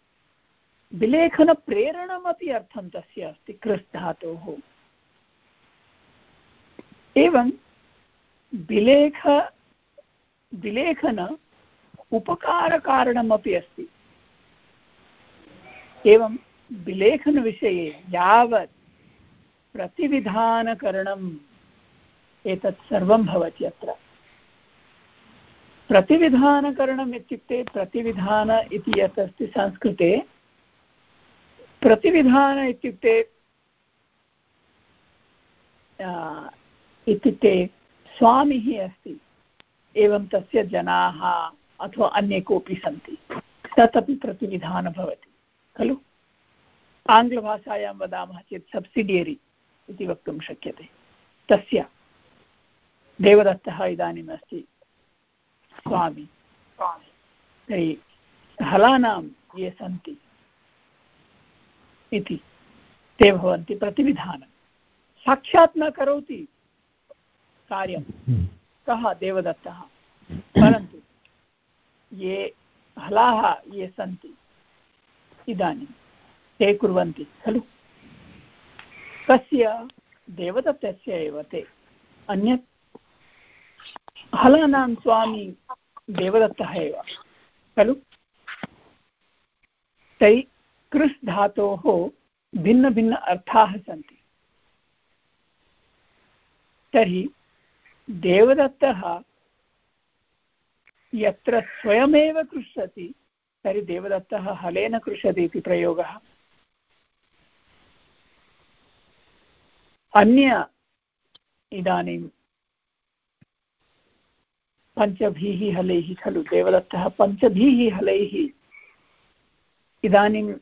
विलेखनप्रेरणमपि अर्थं तस्य अस्ति कृस् धातोः एवं विलेख, विलेखन उपकारकारणमपि अस्ति। एवं विलेखनविषये यावत् प्रतिविधानकरणम् एतत् सर्वं भवति अत्र। प्रतिविधानकरणम् इत्युक्ते प्रतिविधान इति यत् अस्ति संस्कृते प्रतिविधान इत्युक्ते इत्युक्ते स्वामिः अस्ति एवं तस्य जनाः अथवा अन्ये कोऽपि सन्ति तत् अपि प्रतिविधानं भवति खलु? आङ्ग्लभाषायां वदामः चेत् सब्सिडियरि इति वक्तुं शक्यते। तस्य देवदत्तः इदानीम् अस्ति स्वामी। तर्हि हलानां ये सन्ति इति ते भवन्ति प्रतिविधानं। साक्षात् न करोति कार्यं। कः देवदत्तः? परन्तु ये हलाः ये सन्ति इदानीं ते कुर्वन्ति खलु? कस्य? देवदत्तस्य एव ते। अन्यत् हलानां स्वामी देवदत्तः एव खलु? तैः कृस् धातोः भिन्नभिन्न अर्थाः सन्ति। तर्हि देवदत्तः यत्र स्वयमेव कृष्यति तर्हि देवदत्तः हलेन कृषति इति प्रयोगः। अन्य इदानीं पञ्चभिः हलैः खलु, देवदत्तः पञ्चभिः हलैः इदानीं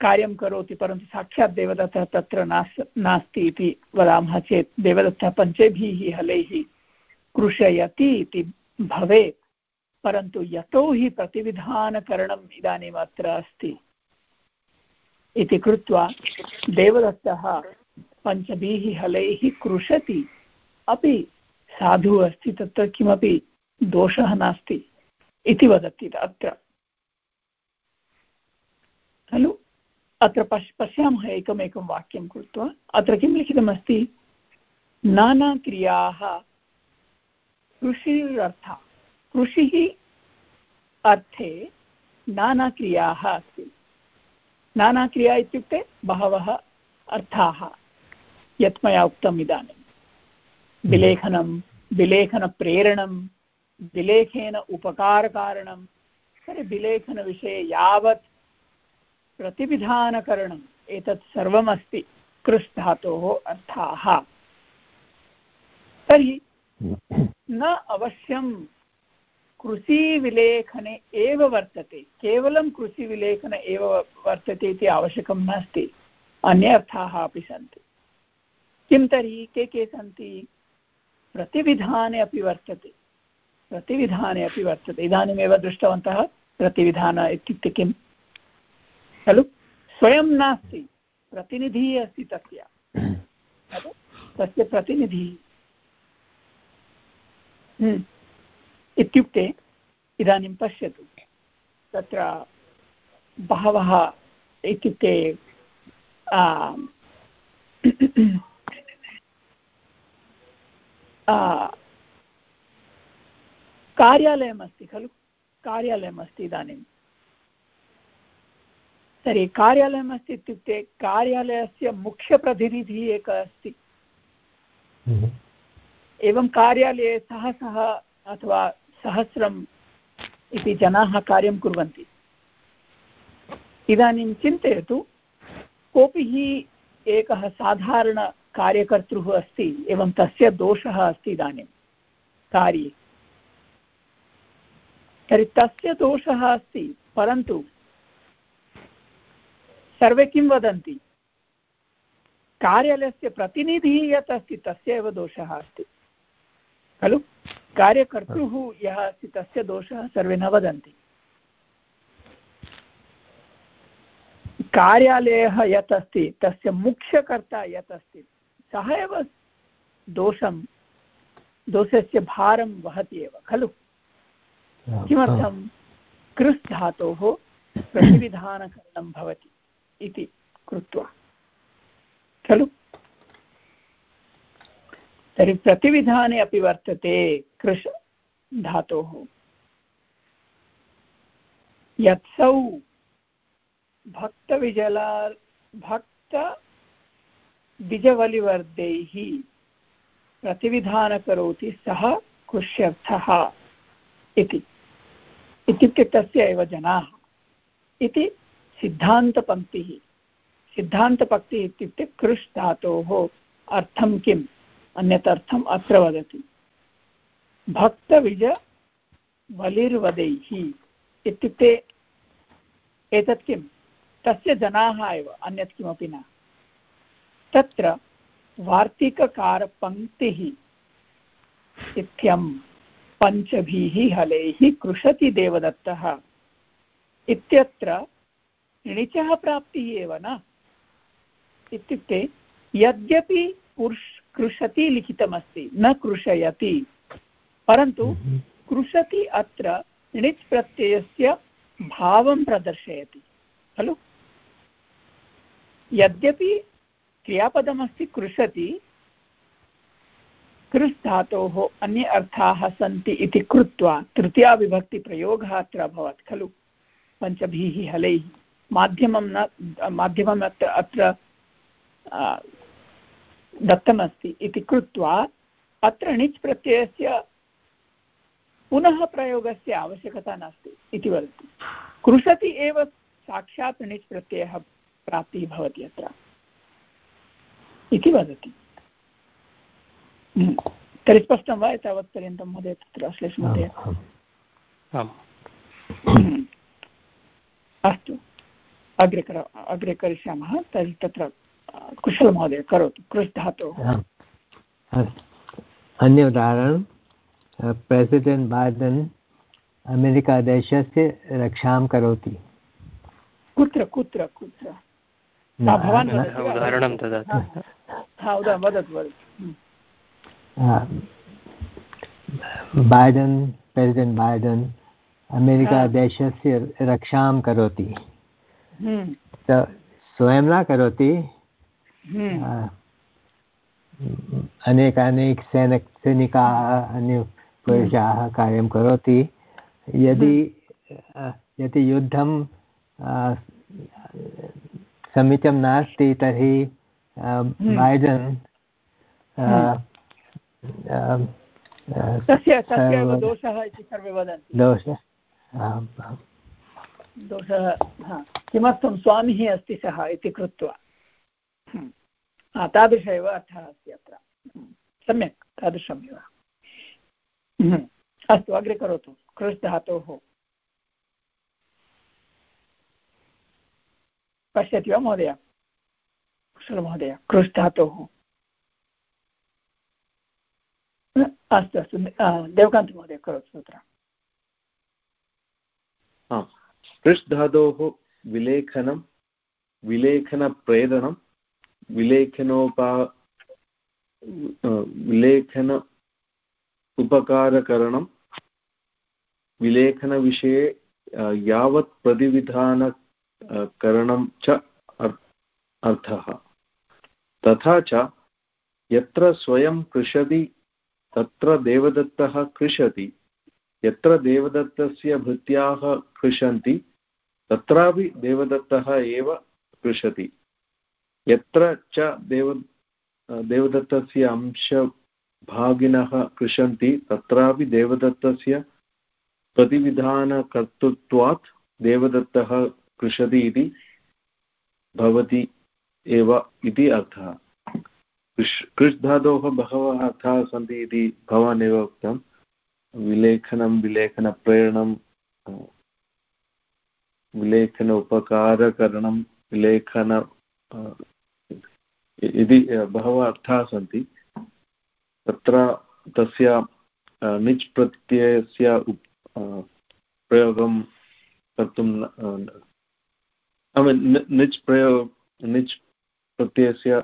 कार्यं करोति, परन्तु साक्षात् देवदत्तः तत्र नास्, नास्ति इति वदामः चेत् देवदत्तः पञ्चभिः हलैः कृषयति इति भवेत्, परन्तु यतोहि प्रतिविधानकरणम् इदानीम् अत्र अस्ति। इति कृत्वा देवदत्तः पञ्चभिः हलैः कृषति अपि साधुः अस्ति, तत्र किमपि दोषः नास्ति इति वदति अत्र। खलु? अत्र पश्, पश्यामः एकमेकं वाक्यं कृत्वा, अत्र किं लिखितमस्ति? नानाक्रियाः कृषिरर्थ, कृषिः अर्थे नानाक्रियाः अस्ति। नानाक्रिया इत्युक्ते बहवः अर्थाः, यत् मया उक्तम् इदानीं। विलेखनं, विलेखनप्रेरणं, विलेखेन उपकारकारणं, तर्हि विलेखनविषये यावत् प्रतिविधानकरणम्। एतत् सर्वमस्ति। कृस् धातोः अर्थाः। तर्हि न अवश्यं कृषिविलेखने एव वर्तते। केवलं कृषिविलेखन एव वर्तते इति आवश्यकं नास्ति। अन्ये अर्थाः अपि सन्ति। किं तर्हि, के के सन्ति? प्रतिविधाने अपि वर्तते। प्रतिविधाने अपि वर्तते। इदानीमेव दृष्टवन्तः प्रतिविधान इत्युक्ते किम्? खलु? स्वयं नास्ति, प्रतिनिधिः अस्ति तस्य। तस्य प्रतिनिधिः। हम्म। इत्युक्ते, इदानीं पश्यतु, तत्र बहवः इत्युक्ते कार्यालयमस्ति खलु? कार्यालयमस्ति इदानीं। तर्हि कार्यालयमस्ति इत्युक्ते कार्यालयस्य मुख्यप्रतिनिधिः एकः अस्ति। हम्म। एवं कार्यालये सहसः अथवा सहस्रम् इति जनाः कार्यं कुर्वन्ति। इदानीं चिन्तयतु कोऽपि हि एकः साधारणकार्यकर्तृः अस्ति एवं तस्य दोषः अस्ति इदानीं कार्ये। तर्हि तस्य दोषः अस्ति परन्तु सर्वे किं वदन्ति? कार्यालयस्य प्रतिनिधिः यत् अस्ति तस्य एव दोषः अस्ति। खलु? कार्यकर्तुः यः अस्ति तस्य दोषः सर्वे न वदन्ति। कार्यालयः यत् अस्ति तस्य मुख्यकर्ता यत् अस्ति सः एव दोषं दोषस्य भारं वहति एव खलु? किमर्थं? कृस् धातोः प्रतिविधानकरणं भवति। इति कृत्वा। खलु? तर्हि प्रतिविधाने अपि वर्तते कृष् धातोः। यत्सौ भक्तविजला भक्त बीजवलिवर्दैः प्रतिविधानकरोति सः कुष्यर्थः इति। इत्युक्ते तस्य एव जनाः। इति सिद्धान्तपङ्क्तिः सिद्धान्तपङ्क्तिः इत्युक्ते कृष् धातोः अर्थं किम्? अन्यतर्थम् अत्र वदति। भक्तविजवलिर्वदैः इत्युक्ते एतत् किं तस्य जनाः एव, अन्यत् किमपि न। तत्र वार्तिककारपङ्क्तिः इत्यं पञ्चभिः हलैः कृषति देवदत्तः। इत्यत्र णिचः प्राप्तिः एव न? इत्युक्ते यद्यपि पुरुष कृषति लिखितमस्ति न कृषयति परन्तु हम्म। कृषति अत्र णिच् प्रत्ययस्य भावं प्रदर्शयति खलु? यद्यपि क्रियापदमस्ति कृषति कृस् धातोः अन्ये अर्थाः सन्ति इति कृत्वा तृतीयाविभक्तिप्रयोगः अत्र अभवत् खलु? पञ्चभिः हलैः। माध्यमं न माध्यमम् अत्र अत्र दत्तमस्ति इति कृत्वा अत्र णिच् प्रत्ययस्य पुनः प्रयोगस्य आवश्यकता नास्ति इति वदति। कृषति एव साक्षात् णिच् प्रत्ययः प्राप्तिः भवति अत्र इति वदति। हम्म। तर्हि स्पष्टं वा एतावत्पर्यन्तं महोदय तत्र अश्लेष महोदय हम्म। अस्तु। अग्रे कर अग्रे करिष्यामः तर्हि तत्र कुशलमहोदय करोतु कृष् धातोः। अन्य उदाहरणं प्रेसिडेण्ट् बाइडन् अमेरिकादेशस्य रक्षां करोति। कुत्र कुत्र कुत्र? भवान् उदाहरणं ददातु। वदतु वदतु। बाइडन् प्रेसिडेण्ट् बाइडन् अमेरिकादेशस्य रक्षां करोति। हम्म। स्वयं न करोति। हम्म। अनेकानेक सैनिक सैनिकाः अन्यपुरुषाः कार्यं करोति। यदि यदि युद्धं समीचीनं नास्ति तर्हि बैडन् दोषः दोषः किमर्थं स्वामिः अस्ति सः इति कृत्वा? हम्म। तादृश एव अर्थः अस्ति अत्र। हम्म। सम्यक् तादृशमेव हम्म। अस्तु, अग्रे करोतु। कृष् धातोः पश्यति वा महोदय? कुशलमहोदय कृष् धातोः अस्तु अस्तु। देवकान्तमहोदय करोतु तत्र। कृष् धातोः विलेखनं, विलेखनप्रेरणं, विलेखनोपा विलेखन उपकारकरणं, विलेखनविषये यावत् प्रतिविधानकरणं च अर्थः। तथा च यत्र स्वयं कृषति, तत्र देवदत्तः कृषति। यत्र देवदत्तस्य भृत्याः कृषन्ति तत्रापि देवदत्तः एव कृषति यत्र च देव देवदत्तस्य अंशभागिनः कृषन्ति तत्रापि देवदत्तस्य प्रतिविधानकर्तृत्वात् देवदत्तः कृषति इति भवति एव इति अर्थः। कृष् कृष् धातोः बहवः अर्थाः सन्ति इति भवान् एव उक्तं विलेखनं विलेखनप्रेरणं विलेखन उपकारकरणं विलेखन इति बहवः अर्थाः सन्ति तत्र तस्य निच् प्रत्ययस्य प्रयोगं कर्तुं निच् प्रयोग निच् प्रत्ययस्य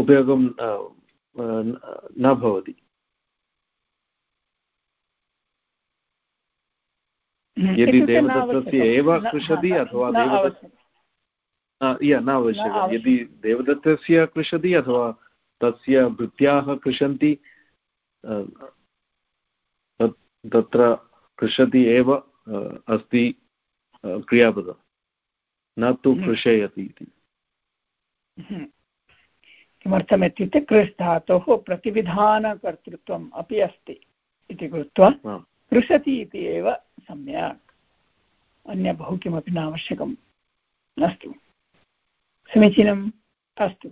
उपयोगं न भवति। *coughs* यदि देवदत्तस्य एव कृषति अथवा देवदत्त न आवश्यकं। यदि देवदत्तस्य कृषति अथवा तस्य भृत्याः कृषन्ति तत्र कृषति एव अस्ति क्रियापदं। न तु हम्म। कृषयति इति। हम्म। किमर्थम् इत्युक्ते कृष् धातोः प्रतिविधानकर्तृत्वम् अपि अस्ति इति कृत्वा कृषति इति एव सम्यक्। अन्य बहु किमपि न आवश्यकम् अस्तु समीचीनम् अस्तु।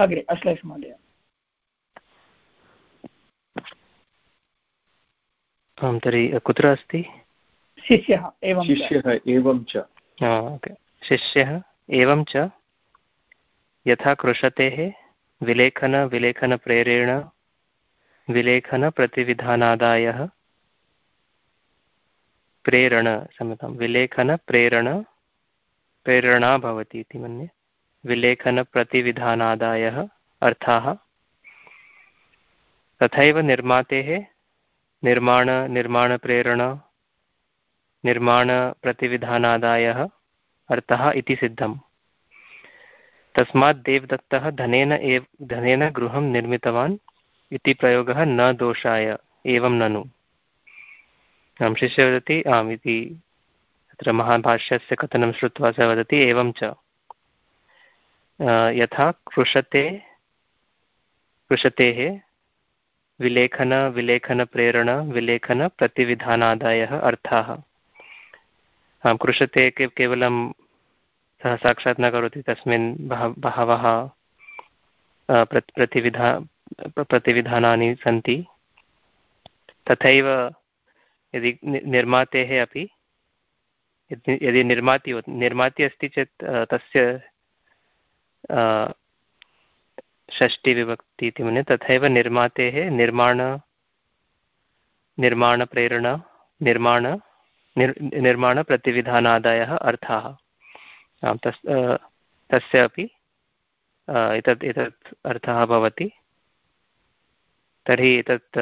अग्रे अश्लेष महोदय आं तर्हि कुत्र अस्ति? शिष्यः एवं शिष्यः एवं च। शिष्यः एवं च। यथा कृषतेः विलेखनविलेखनप्रेरेण विलेखनप्रतिविधानादायः प्रेरण, क्षम्यतां विलेखनप्रेरण प्रेरणा भवति इति मन्ये। विलेखनप्रतिविधानादायः अर्थाः तथैव निर्मातेः निर्माण निर्माणप्रेरण निर्माणप्रतिविधानादायः अर्थः इति सिद्धम्। तस्मात् देवदत्तः धनेन एव, धनेन गृहं निर्मितवान् इति प्रयोगः न दोषाय, एवं ननु। आं शिष्य वदति, आम् इति। तत्र महाभाष्यस्य कथनं श्रुत्वा सः वदति, एवं च। यथा कृषते कृषतेः विलेखन अर्थाः। आं कृषते के, केवलं सः साक्षात् न करोति, तस्मिन् बह, बहवः प्रतिविधा प्रतिविधानानि सन्ति। तथैव यदि निर्मातेः अपि, यदि निर्माति निर्माति अस्ति चेत् तस्य षष्टिविभक्ति इति मन्ये तथैव निर्मातेः निर्माण, निर्माणप्रेरणा, निर्माण, निर्, निर्माणप्रतिविधानादायः अर्थाः। तस् तस्य अपि एतत् एतत् अर्थः भवति। तर्हि एतत्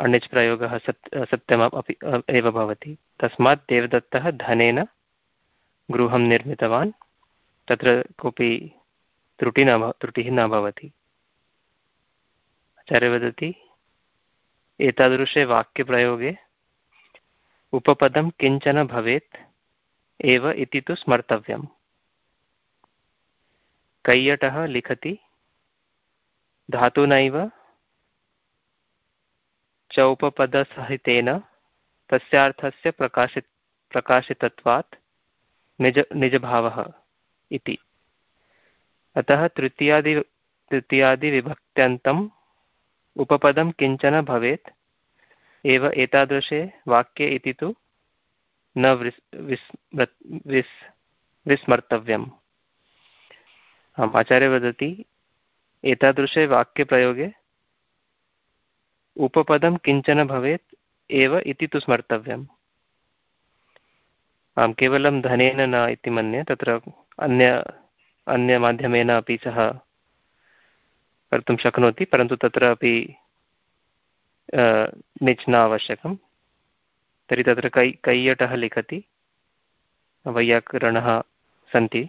अणिच् प्रयोगः सत् सत्यम् अपि एव भवति। तस्मात् देवदत्तः धनेन गृहं निर्मितवान्। तत्र कोऽपि त्रुटि न त्रुटिः न भवति। आचार्य वदति, एतादृशे वाक्यप्रयोगे उपपदं किंचन भवेत्। एव इति तु स्मर्तव्यम्। कैयटः लिखति? धातुनैव? चौपपदसहितेन? तस्यार्थस्य प्रकाशि, प्रकाशितत्वात्? निज, निजभावः इति। अतः तृतीयादि, तृतीयादिविभक्त्यन्तम् उपपदं किंचन भवेत्। एव एतादृशे वाक्ये इति तु न विस् विस् विस्मर्तव्यम्। आचार्य वदति, एतादृशे वाक्यप्रयोगे उपपदं किंचन भवेत् एव इति तु स्मर्तव्यम्। आं केवलं धनेन न इति मन्ये, तत्र अन्य, अन्यमाध्यमेन अपि सः कर्तुं शक्नोति, परन्तु तत्र अपि निच् न आवश्यकं तर्हि तत्र कै, कैयटः लिखति। वैयाकरणः सन्ति।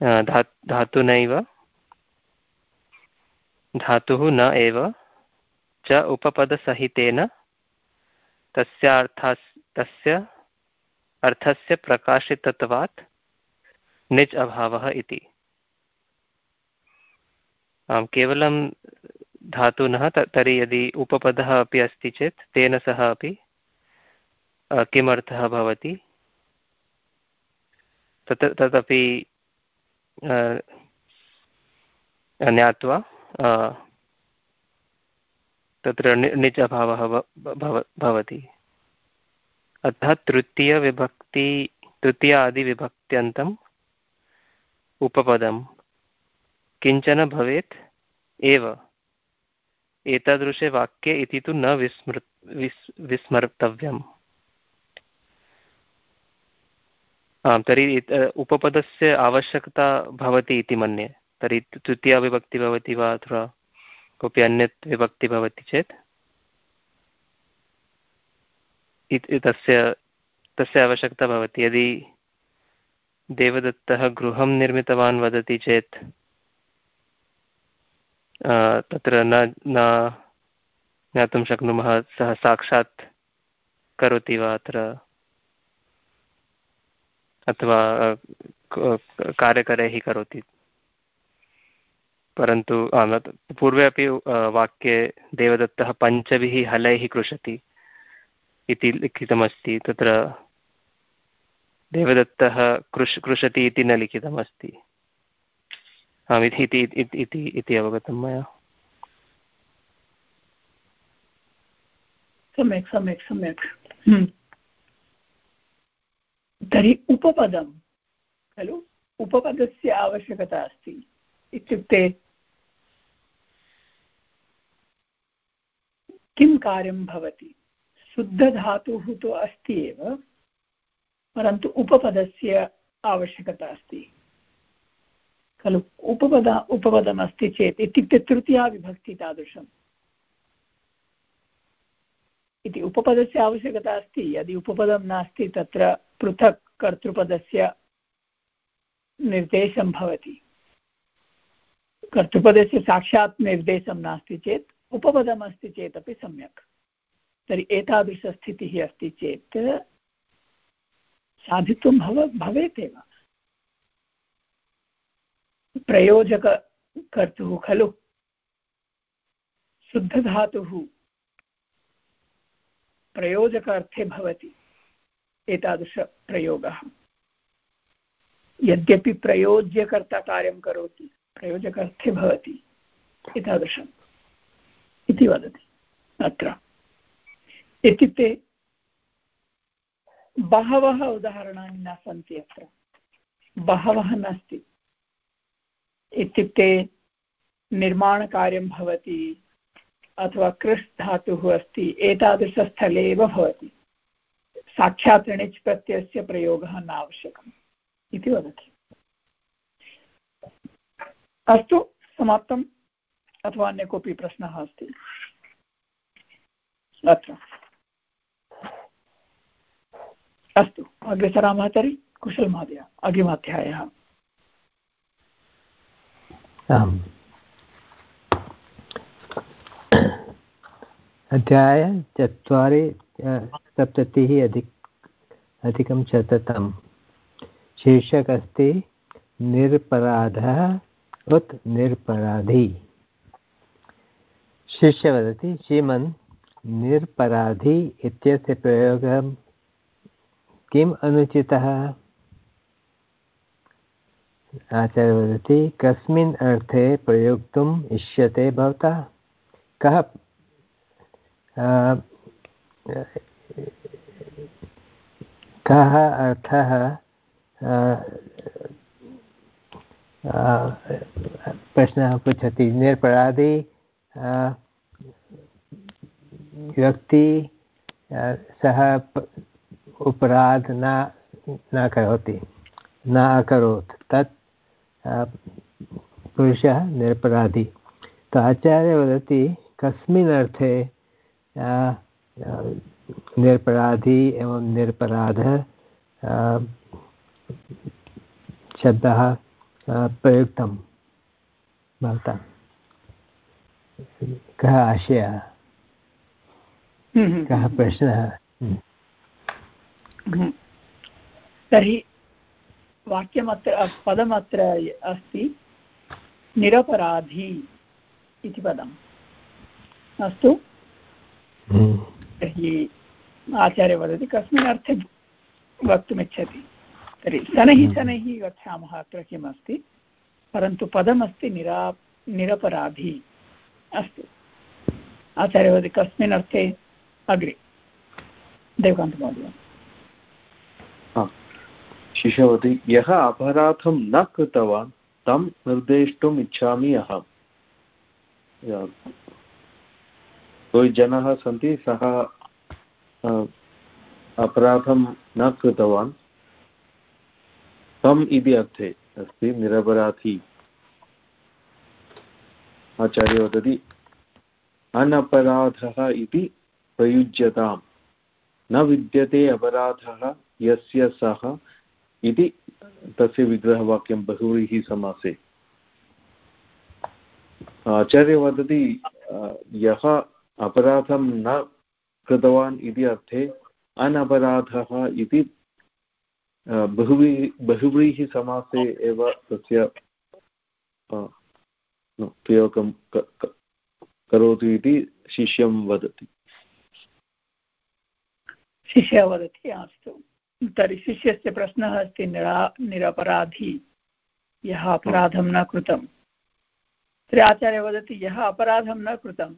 धा धातुनैव धातुः न एव। च उपपदसहितेन तस्यार्थास् तस्य अर्थस्य प्रकाशितत्वात् निच् अभावः इति। आं केवलं धातुनः तर्हि यदि उपपदः अपि अस्ति चेत् तेन सह अपि किमर्थः भवति? तत्, तदपि ज्ञात्वा तत्र निच् अभावः भवति। अतः तृतीयविभक्ति तृतीयादिविभक्त्यन्तम् उपपदं, किंचन भवेत् एव। एतादृशे वाक्ये इति तु न विस्मृ, विस्, विस्मर्तव्यम्। आं तर्हि उपपदस्य आवश्यकता भवति इति मन्ये। तर्हि तृतीया भवति वा, अथवा कोऽपि अन्यत् विभक्ति भवति चेत्? तस्य तस्य आवश्यकता भवति। यदि देवदत्तः गृहं निर्मितवान् वदति चेत् तत्र न न ज्ञातुं शक्नुमः, सः साक्षात् करोति वा, अत्र अथवा कार्यकरैः करोति। परन्तु पूर्वे अपि वाक्ये देवदत्तः पञ्चभिः हलैः कृषति इति लिखितमस्ति, तत्र देवदत्तः कृष कृषति इति न लिखितमस्ति। आम् इति इति अवगतं मया। सम्यक् सम्यक् सम्यक्। हम्म। तर्हि उपपदं, खलु? उपपदस्य आवश्यकता अस्ति इत्युक्ते किं कार्यं भवति? शुद्धधातुः तु अस्ति एव, परन्तु उपपदस्य आवश्यकता अस्ति। खलु? उपपद, उपपदमस्ति चेत् इत्युक्ते तृतीया विभक्ति तादृशम्। इति उपपदस्य आवश्यकता अस्ति, यदि उपपदं नास्ति तत्र पृथक् कर्तृपदस्य निर्देशं भवति। कर्तृपदस्य साक्षात् निर्देशं नास्ति चेत्, उपपदमस्ति चेदपि सम्यक्। तर्हि एतादृशस्थितिः अस्ति चेत् साधित्वं भव, भवेत् एव। प्रयोजककर्तुः खलु। शुद्धधातुः प्रयोजकार्थे भवति। एतादृशप्रयोगः। यद्यपि प्रयोज्यकर्ता कार्यं करोति, प्रयोजकार्थे भवति, एतादृशम् इति वदति। अत्र इत्युक्ते बहवः उदाहरणानि न सन्ति अत्र। बहवः नास्ति। इत्युक्ते निर्माणकार्यं भवति अथवा कृष् धातुः अस्ति, एतादृशस्थले एव भवति। साक्षात् णिच् प्रत्ययस्य प्रयोगः न आवश्यकम् इति वदति। अस्तु, समाप्तम्, अथवा अन्य कोऽपि प्रश्नः अस्ति? अत्र। अस्तु, अग्रे तर्हि, कुशलमहोदय, अग्रिमाध्यायः। अध्याय चत्वारि सप्ततिः अधिक, अधिकं शततं शीर्षक अस्ति, निरपराधः उत् निरपराधी। शिष्य वदति, श्रीमन् निरपराधी इत्यस्य प्रयोगं किम् अनुचितः? आचार्य वदति, कस्मिन् अर्थे प्रयोक्तुम् इष्यते भवता? कः कः अर्थः प्रश्नः पृच्छति। निरपराधी व्यक्ति सः अपराध न न करोति। न अकरोत्। तत् पुरुषः निरपराधी। तो आचार्य वदति, कस्मिन् अर्थे निरपराधी एवं निरपराध शब्दः प्रयुक्तं भवता। कः आशयः? हम्म, हम्म। कः प्रश्नः? हम्म। तर्हि वाक्यमत्र पदमत्र अस्ति निरपराधी इति पदम्। अस्तु। तर्हि आचार्य वदति कस्मिन् अर्थे वक्तुमिच्छति। तर्हि शनैः शनैः गच्छामः अत्र किम् अस्ति परन्तु पदमस्ति निरा निरपराधी अस्तु। आचार्य वदति कस्मिन् अर्थे अग्रे? देवकान्तमहोदय शिशवति यः अपराधं न कृतवान् तं निर्देष्टुम् इच्छामि अहं कोऽपि जनाः सन्ति, सः अपराधं न कृतवान्। तम् इति अर्थे अस्ति, निरपराधी। आचार्य वदति, अनपराधः इति प्रयुज्यताम्। न विद्यते अपराधः, यस्य सः इति तस्य विग्रहवाक्यं बहुव्रीहि समासे। आचार्य वदति, यः अपराधं न कृतवान् इति अर्थे अनपराधः इति बहुव्री बहुव्रीहि समासे एव तस्य प्रयोगं करोतु इति शिष्यं वदति। शिष्यः वदति, अस्तु। तर्हि शिष्यस्य प्रश्नः अस्ति, निरा, निरपराधी, यः अपराधं न कृतं तर्हि आचार्य वदति, यः अपराधं न कृतं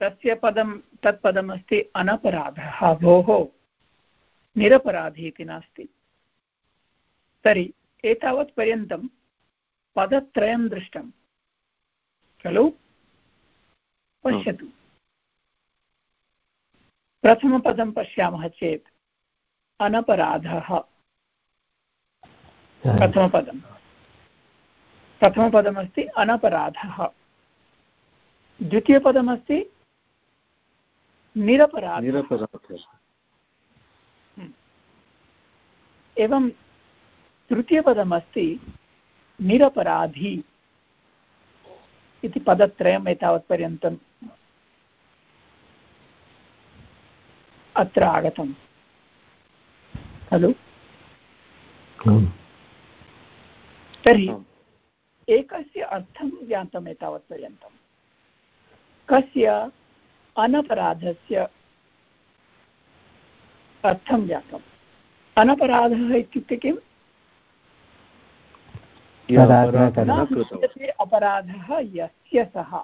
तस्य पदं तत् पदमस्ति अनपराधः भोः। निरपराधी इति नास्ति। तर्हि एतावत् पर्यन्तं पदत्रयं दृष्टं। खलु? पश्यतु। प्रथमपदं पश्यामः चेत् अनपराधः। प्रथमपदं। प्रथमपदमस्ति अनपराधः। द्वितीयपदमस्ति निरपराध। हम्म। एवं तृतीयपदमस्ति निरपराधी इति पदत्रयम् एतावत्पर्यन्तम् अत्र आगतम्। खलु? तर्हि एकस्य अर्थं ज्ञातम् एतावत्पर्यन्तं कस्य अनपराधस्य अर्थं ज्ञातम्। अनपराधः इत्युक्ते किम्? अपराधः यस्य सः।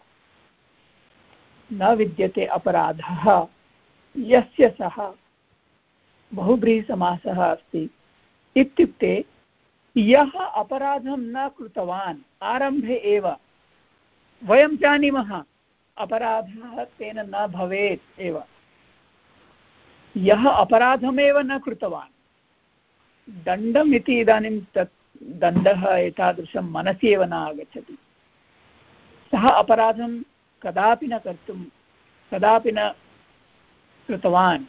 न विद्यते अपराधः यस्य सः। बहुव्रीहिसमासः अस्ति। इत्युक्ते यः अपराधं न कृतवान् आरम्भे एव। वयं जानीमः। अपराधः तेन न भवेत् एव। यः अपराधमेव न कृतवान्, दण्डम् इति इदानीं तत् दण्डः एतादृशं मनसि एव न आगच्छति। सः अपराधं कदापि न कर्तुं, कदापि न कृतवान्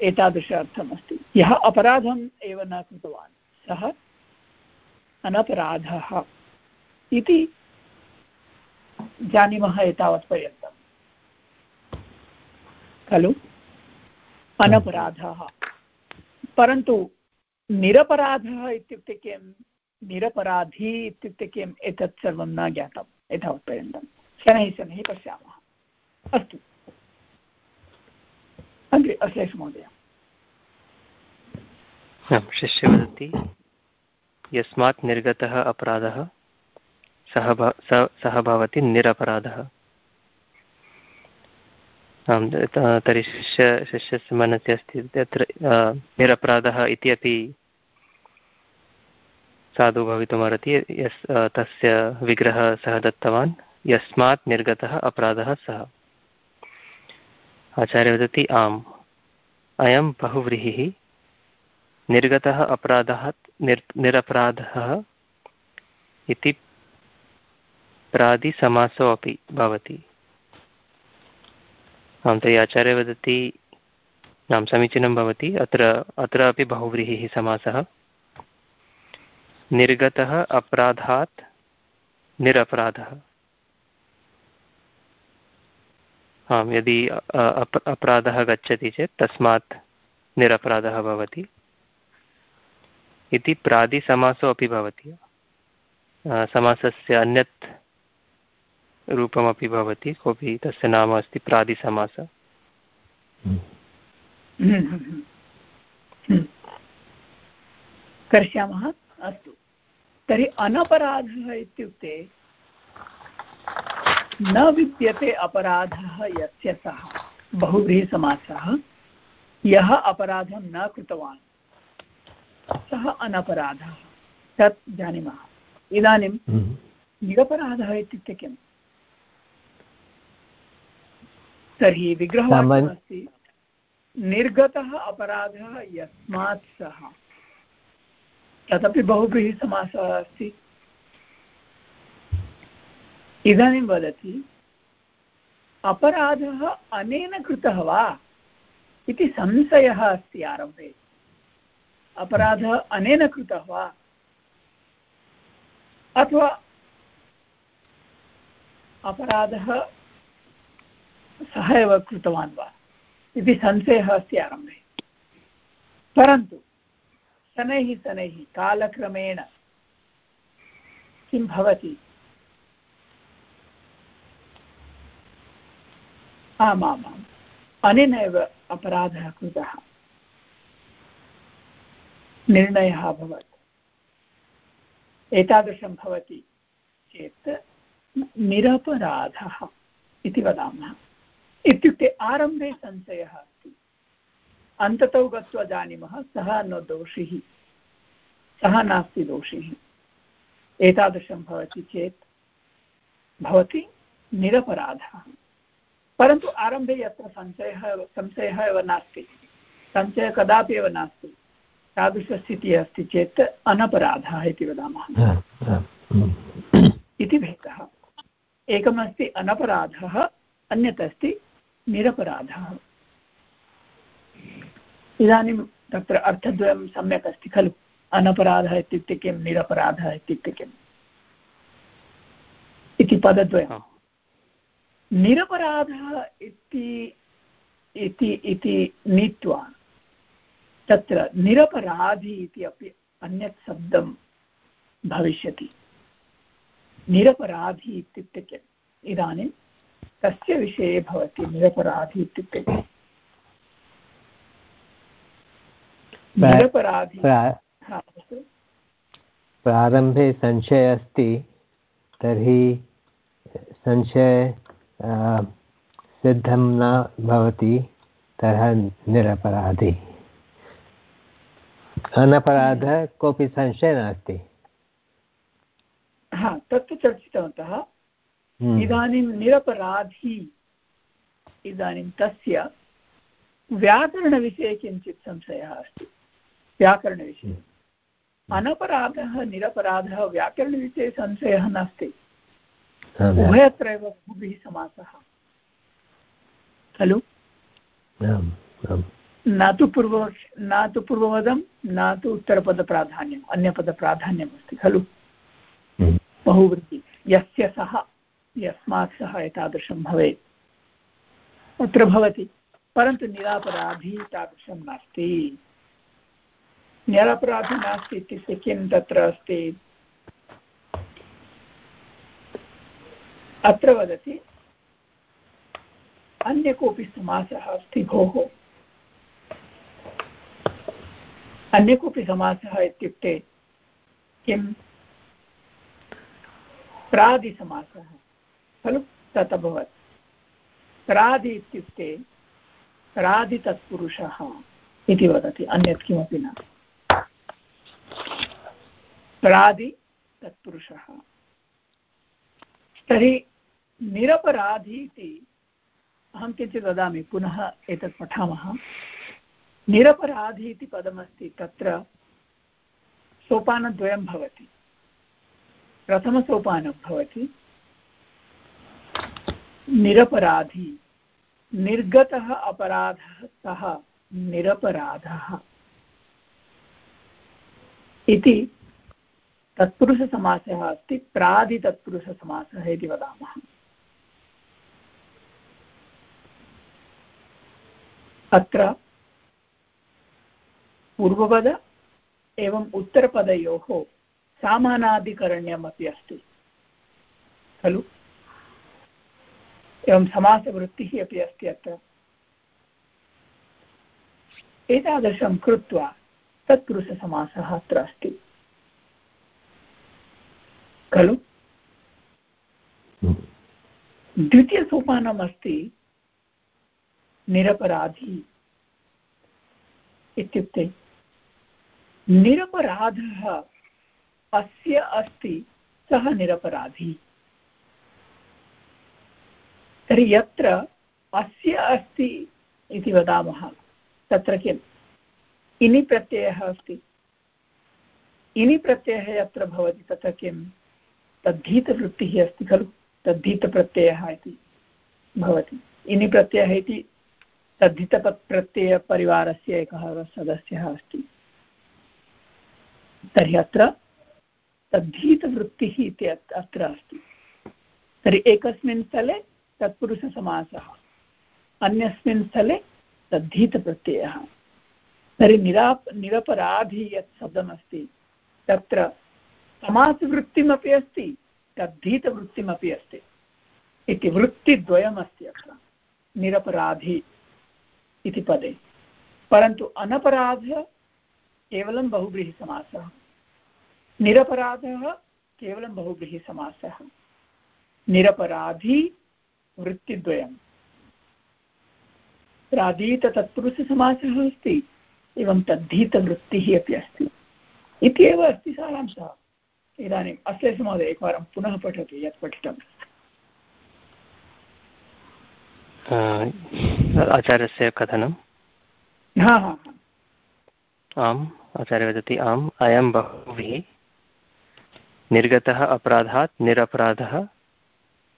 एतादृश अर्थमस्ति। यः अपराधम् एव न कृतवान्, सः अनपराधः इति जानीमः एतावत्पर्यन्तं खलु? अनपराधः। परन्तु निरपराधः इत्युक्ते किं? निरपराधी इत्युक्ते किम्? एतत् सर्वं न ज्ञातम् एतावत्पर्यन्तं शनैः शनैः पश्यामः। अस्तु। अग्रे, अश्लेष महोदय। शिष्य वदति यस्मात् निर्गतः अपराधः। सः सः भवति निरपराधः। आं तर्हि शिष्य, शिष्यस्य मनसि अस्ति तत्र निरपराधः इति अपि साधु भवितुमर्हति, यस् तस्य विग्रहः सः दत्तवान्, यस्मात् निर्गतः अपराधः सः। आचार्य वदति, आम्, अयं बहुव्रीहिः, निर्गतः अपराधः, निर्, निरपराधः इति प्रादिसमासो अपि भवति। आं आचार्य वदति, नाम समीचीनं भवति, अत्र अत्र बहुव्रीहिः समासः। निर्गतः अपराधात् निरपराधः। आम् यदि अपराधः गच्छति चेत् तस्मात् निरपराधः भवति। इति प्रादिसमासो अपि भवति। समासस्य अन्यत् रूपमपि भवति कोऽपि तस्य नाम अस्ति प्रादिसमास। करिष्यामः अस्तु। तर्हि अनपराधः इत्युक्ते न विद्यते अपराधः यस्य सः बहुव्रीहिसमासः यः अपराधं न कृतवान् सः अनपराधः। तत् जानीमः। इदानीं हम्म। निरपराधः इत्युक्ते किम्? तर्हि विग्रहवाक्यमस्ति निर्गतः अपराधः यस्मात् सः। तदपि बहुव्रीहिसमासः अस्ति। इदानीं वदति अपराधः अनेन कृतः वा इति संशयः अस्ति आरम्भे। अपराधः अनेन कृतः वा? अथवा अपराधः सः एव कृतवान् वा? इति संशयः अस्ति आरम्भे। परन्तु, शनैः शनैः, कालक्रमेण किं भवति? आमामाम्। अनेन एव अपराधः कृतः। निर्णयः अभवत्। एतादृशं भवति चेत् निरपराधः इति वदामः। इत्युक्ते आरम्भे संशयः अस्ति। अन्ततौ गत्वा जानीमः सः न दोषिः। सः नास्ति दोषिः। एतादृशं भवति चेत् भवति निरपराधः। परन्तु आरम्भे यत्र संशयः संशयः एव नास्ति। संशयः कदापि एव नास्ति। तादृशस्थितिः अस्ति चेत् अनपराधः इति वदामः। इति भेदः। एकमस्ति अनपराधः अन्यत् अस्ति निरपराधः इदानीं तत्र अर्थद्वयं सम्यक् अस्ति खलु। अनपराधः इत्युक्ते किं? निरपराधः इत्युक्ते किम् इति पदद्वयं निरपराधः इति इति नीत्वा तत्र निरपराधि इति अपि अन्यत् शब्दं भविष्यति। निरपराधि इत्युक्ते किम्? इदानीं कस्य विषये भवति निरपराधि इत्युक्ते। निरपराधि प्रारम्भे संशयः अस्ति तर्हि संशय सिद्धं न भवति तर्हि निरपराधि। अनपराधः कोऽपि संशयः नास्ति। हा तत्तु चर्चितवन्तः। हम्म। इदानीं निरपराधी इदानीं तस्य व्याकरणविषये किञ्चित् संशयः अस्ति। व्याकरणविषये। हम्म। अनपराधः निरपराधः व्याकरणविषये संशयः नास्ति। उभयत्र एव समासः। खलु? न तु पूर्व न तु पूर्वपदं न तु उत्तरपदप्राधान्यम् अन्यपदप्राधान्यम् अस्ति। खलु। बहुवृत्ति। यस्य सः यस्मात् सः एतादृशं भवेत्। तत्र भवति, परन्तु निरापराधी तादृशं नास्ति। निरपराधी नास्ति इत्युक्ते किं तत्र अस्ति? अत्र वदति, अन्य कोऽपि समासः अस्ति भोः? अन्य कोऽपि समासः इत्युक्ते किं? प्रादिसमासः। खलु? तत् अभवत् प्रादि इत्युक्ते प्रादितत्पुरुषः इति वदति, अन्यत् किमपि न। प्रादि तत्पुरुषः तर्हि निरपराधि इति अहं किञ्चित् वदामि, पुनः एतत् पठामः। निरपराधि इति पदमस्ति, तत्र सोपानद्वयं भवति। प्रथमसोपानं भवति। निरपराधी। निर्गतः अपराधः सः निरपराधः। इति तत्पुरुषसमासः अस्ति, प्रादितत्पुरुषसमासः इति वदामः। अत्र पूर्वपद एवम् उत्तरपदयोः सामानाधिकरण्यमपि अस्ति। खलु? एवं समासवृत्तिः अपि अस्ति अत्र। एतादृशं कृत्वा तत्पुरुषसमासः अत्र अस्ति। खलु? द्वितीयसोपानम् अस्ति निरपराधी इत्युक्ते निरपराधः अस्य अस्ति, सः निरपराधी। तर्हि यत्र अस्य अस्ति इति वदामः। तत्र किम्? इनि प्रत्ययः अस्ति। इनि प्रत्ययः यत्र भवति, तत्र किं तद्धीतवृत्तिः अस्ति खलु, तद्धीतप्रत्ययः इति भवति। इनि प्रत्ययः इति तद्धितप्रत्ययपरिवारस्य एकः सदस्यः अस्ति। तर्हि अत्र तद्धीतवृत्तिः इति अत्र अस्ति। तर्हि एकस्मिन् स्थले तत्पुरुषसमासः। अन्यस्मिन् स्थले तद्धीतप्रत्ययः। तर्हि निरा निरपराधि यत् शब्दमस्ति, तत्र समासवृत्तिमपि अस्ति, तद्धीतवृत्तिमपि अस्ति इति वृत्तिद्वयमस्ति अत्र, निरपराधि इति पदे। परन्तु अनपराधः केवलं बहुव्रीहिसमासः। निरपराधः केवलं बहुव्रीहिसमासः। निरपराधी वृत्तिद्वयम्। प्राधीततत्पुरुषसमासः अस्ति एवं तद्धीतवृत्तिः अपि अस्ति। इति एव अस्ति सारांशः। इदानीम् अश्लेष महोदय एकवारं पुनः पठतु यत् पठितम्। आचार्यस्य कथनं हा हा। आम् आचार्य वदति आम् अयं बहुभिः निर्गतः अपराधात् निरपराधः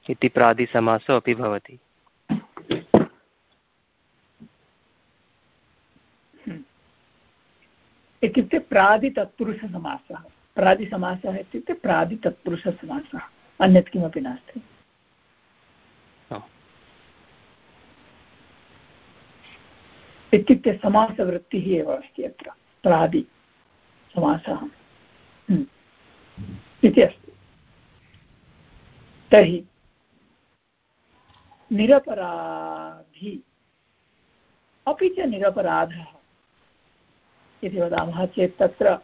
इति प्रादिसमासो अपि भवति। इत्युक्ते प्रादितत्पुरुषसमासः। प्रादिसमासः इत्युक्ते प्रादितत्पुरुषसमासः। अन्यत् किमपि नास्ति। इत्युक्ते समासवृत्तिः एव अस्ति अत्र। प्रादि समासः हम्म। इति अस्ति। तर्हि निरपराधि। अपि च निरपराधः। इति वदामः चेत् तत्र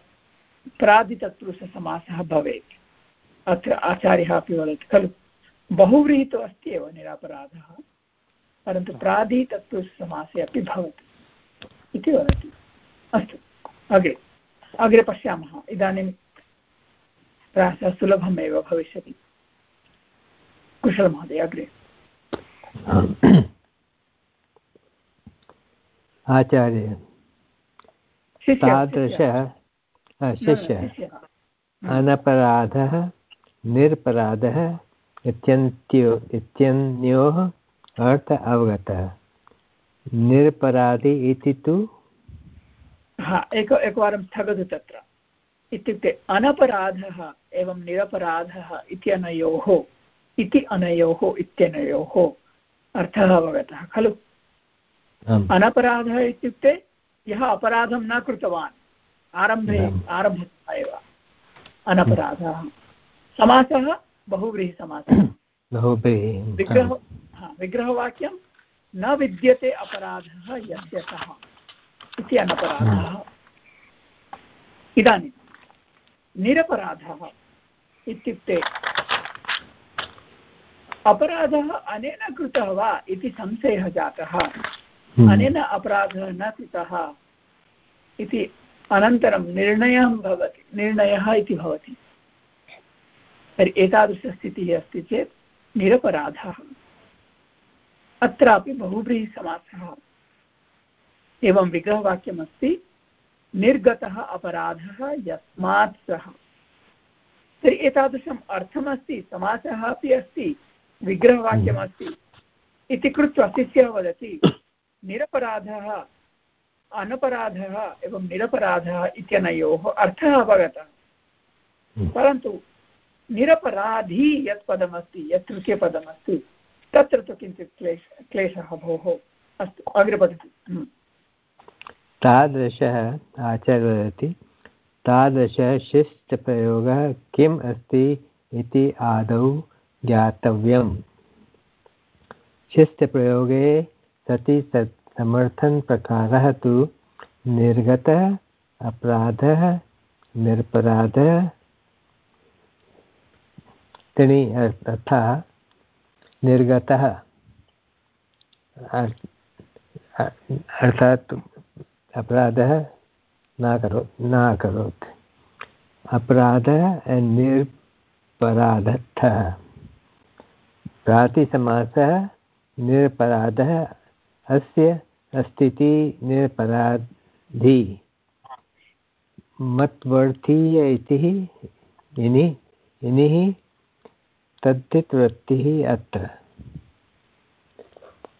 प्रादितत्पुरुषसमासः भवेत्। अत्र आचार्यः खलु? बहुव्रीहितो अस्ति एव निरापराधः, परन्तु प्रादितत्पुरुषसमासे अपि भवति इति वदति। अस्तु, अग्रे अग्रे पश्यामः। इदानीं प्रायशः सुलभमेव भविष्यति। कुशलमहोदय, अग्रे। आचार्य। तादृशः शिष्यः। अनपराधः निरपराधः इत्यन्त्यो इत्यन्योः अर्थ अवगतः। निरपराधि इति तु? हा एक एकवारं स्थगतु तत्र। इत्युक्ते अनपराधः एवं निरपराधः इत्यनयोः इति अनयोः इत्यनयोः। अर्थः अवगतः खलु? अनपराधः इत्युक्ते यः अपराधं न कृतवान् आरम्भे आरम्भतः एव। अनपराधः। समासः बहुव्रीहिसमासः। *coughs* विग्रह विग्रहवाक्यं न विद्यते अपराधः यस्य सः इति अनपराधः। इदानीं निरपराधः इत्युक्ते अपराधः अनेन कृतः वा इति संशयः जातः। हम्म। अनेन अपराधः न कृतः इति अनन्तरं निर्णयः भवति निर्णयः इति भवति। तर्हि एतादृशस्थितिः अस्ति चेत् निरपराधः। अत्रापि बहुव्रीहिसमासः एवं विग्रहवाक्यमस्ति निर्गतः अपराधः यस्मात् सः। तर्हि एतादृशम् अर्थमस्ति समासः अपि अस्ति। विग्रहवाक्यमस्ति इति कृत्वा शिष्यः वदति निरपराधः अनपराधः एवं निरपराधः इत्यनयोः अर्थः अवगतः हम्म। परन्तु निरपराधी यत् पदमस्ति यत् तृतीयपदमस्ति तत्र तु किञ्चित् क्लेश क्लेशः भोः अस्तु अग्रे पठतु हम्म। तादृशः आचार्य वदति तादृशः शिष्टप्रयोगः किम् अस्ति इति आदौ ज्ञातव्यम्। शिष्टप्रयोगे सति समर्थनप्रकारः तु निर्गतः, अपराधः, निरपराधः। तर्हि अर्थः निर्गतः। अर्थात् अपराधः न करो, न अकरोत् अपराधः निरपराधः प्रातिसमासः निरपराधः अस्य अस्ति निरपराधि। मत्वर्थीय इति इनिः तद्धितवृत्तिः अत्र।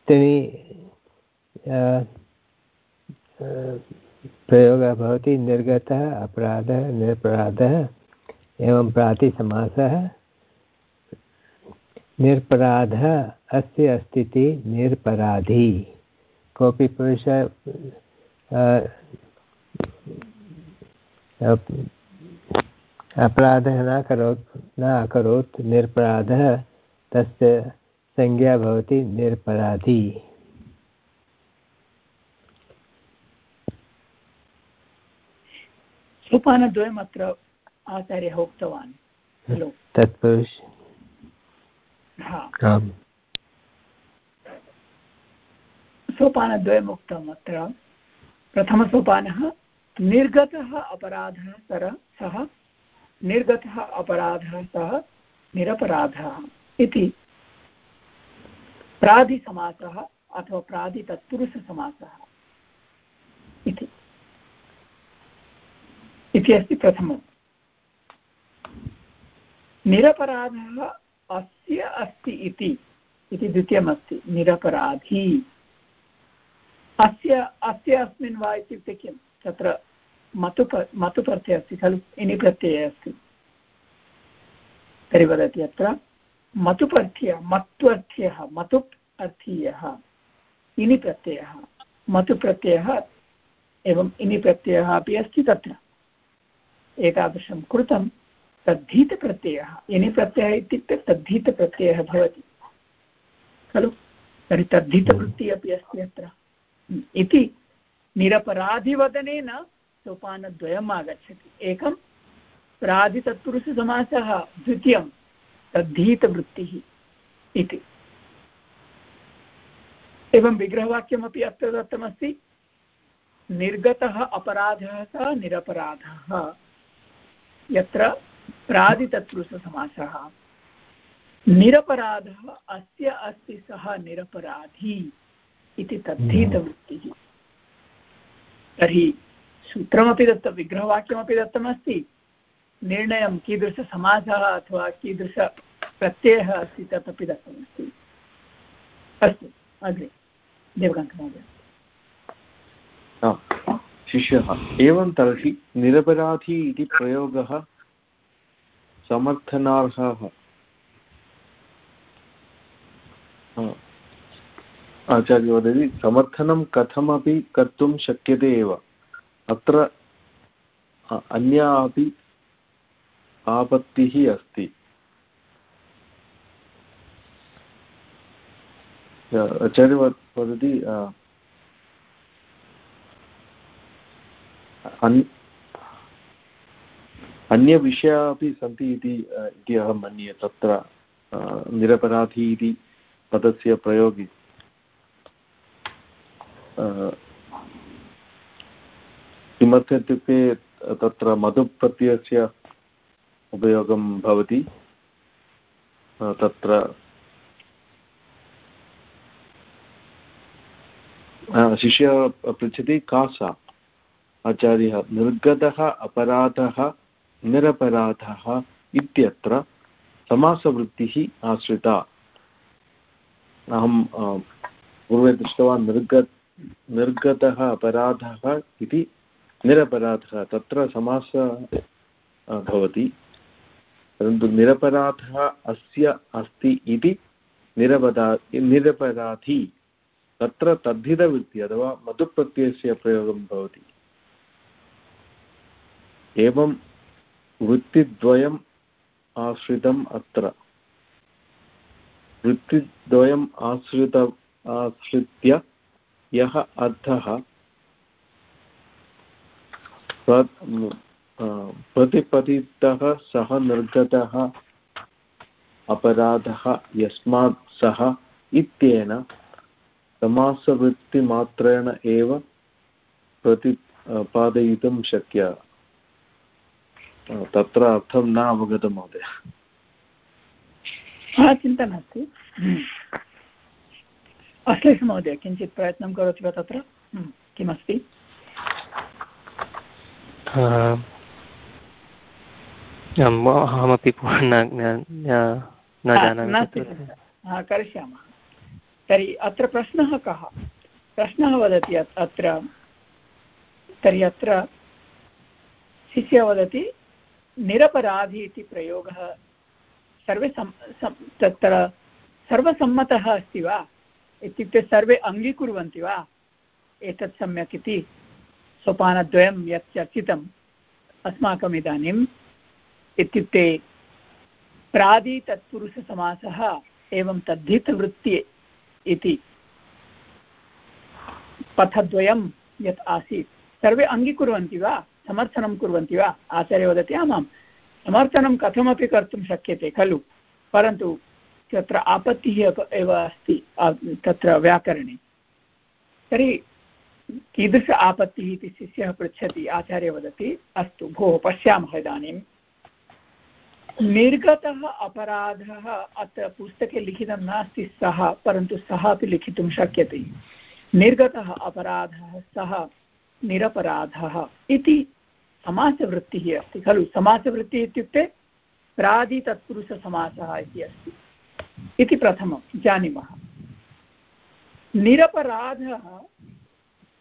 तर्हि प्रयोगः भवति निर्गतः, अपराधः, निरपराधः, एवं प्रातिसमासः निरपराधः अस्य अस्ति निरपराधी। कोऽपि पुरुषः अपराधः न करोत् न अकरोत् निरपराधः तस्य संज्ञा भवति निरपराधी। सोपानद्वयम् अत्र आचार्यः उक्तवान् खलु? तत्पुरुष सोपानद्वयम् उक्तम् अत्र प्रथमसोपानः निर्गतः अपराधः सर सः, निर्गतः अपराधः सः, निरपराधः इति। प्राधिसमासः अथवा प्राधितत्पुरुषसमासः इति। इति अस्ति प्रथमम्। निरपराधः अस्य अस्ति इति इति द्वितीयमस्ति, निरपराधी। अस्य अस्य अस्मिन् वा इत्युक्ते किं? तत्र मतुप मतुप्रत्ययः अस्ति खलु इनि प्रत्ययः अस्ति। तर्हि वदति अत्र। मतुप्रत्ययः मत्वर्थ्यः मतुप् अर्थीयः इनि प्रत्ययः मतुप्रत्ययः एवं इनि प्रत्ययः अपि अस्ति तत्र। एतादृशं कृतं। तद्धीतप्रत्ययः। इनि प्रत्ययः इत्युक्ते तद्धीतप्रत्ययः भवति। खलु? तर्हि तद्धीतवृत्तिः अपि अस्ति अत्र। इति निरपराधिवदनेन सोपानद्वयम् आगच्छति। एकं प्राधितत्पुरुषसमासः, द्वितीयं तद्धीतवृत्तिः इति। एवं विग्रहवाक्यमपि अत्र दत्तमस्ति। निर्गतः अपराधः सः निरपराधः। यत्र प्रादितत्पुरुषसमासः निरपराधः अस्य अस्ति सः निरपराधी इति तद्धीतवृत्तिः तर्हि सूत्रमपि दत्तं, विग्रहवाक्यमपि दत्तमस्ति। निर्णयं कीदृशसमासः अथवा कीदृशप्रत्ययः अस्ति तदपि दत्तमस्ति। अस्तु, अग्रे देवकान्तमहोदय शिष्यः, एवं तर्हि निरपराधी इति प्रयोगः समर्थनार्हः। आचार्य वदति समर्थनं कथमपि कर्तुं शक्यते एव। अत्र अन्या अपि आपत्तिः अस्ति। आचार्य वदति अन्यविषयाः अपि सन्ति इति अहं मन्ये, तत्र निरपराधी इति पदस्य प्रयोगे। किमर्थम् इत्युक्ते तत्र मधुप्रत्ययस्य उपयोगं भवति। तत्र शिष्यः पृच्छति का सा आचार्यः निर्गतः अपराधः निरपराधः इत्यत्र समासवृत्तिः आश्रिता। अहं पूर्वे दृष्टवान् निर्ग, निर्गतः अपराधः इति निरपराधः, तत्र समास भवति। परन्तु निरपराधः अस्य अस्ति इति निरपरा निरपराधी, तत्र तद्धितवृत्ति अथवा मधुप्रत्ययस्य प्रयोगं भवति। एवं वृत्तिद्वयम् आश्रितम् अत्र। वृत्तिद्वयम् आश्रित आश्रित्य यः अर्थः प्रतिपतितः सः निर्गतः अपराधः यस्मात् सः इत्येन समासवृत्तिमात्रेण एव प्रतिपादयितुं शक्य तत्र अर्थं न अवगतं महोदय। चिन्ता नास्ति। अश्लेष महोदय किञ्चित् प्रयत्नं करोति वा तत्र? किमस्ति? अहमपि करिष्यामः। तर्हि अत्र प्रश्नः कः? प्रश्नः वदति अत्र। तर्हि अत्र शिष्यः वदति निरपराधि इति प्रयोगः सर्वे तत्र सर्वसम्मतः अस्ति वा? इत्युक्ते सर्वे अङ्गीकुर्वन्ति वा? एतत् सम्यक् इति सोपानद्वयं यत् चर्चितम् अस्माकम् इदानीम् इत्युक्ते प्रादितत्पुरुषसमासः एवं तद्धितवृत्ति इति पथद्वयं यत् आसीत्। सर्वे अङ्गीकुर्वन्ति वा? समर्थनं कुर्वन्ति वा? आचार्य वदति, आमां, समर्थनं कथमपि कर्तुं शक्यते खलु, परन्तु तत्र आपत्तिः एव अस्ति तत्र व्याकरणे। तर्हि कीदृश आपत्तिः इति शिष्यः पृच्छति, आचार्य वदति, अस्तु, भोः, पश्यामः इदानीं। निर्गतः अपराधः अत्र पुस्तके लिखितं नास्ति सः, परन्तु सः अपि लिखितुं शक्यते। निर्गतः अपराधः सः निरपराधः इति समासवृत्तिः अस्ति खलु? समासवृत्तिः इत्युक्ते प्रादितत्पुरुषसमासः इति अस्ति। इति प्रथमं जानीमः। निरपराधः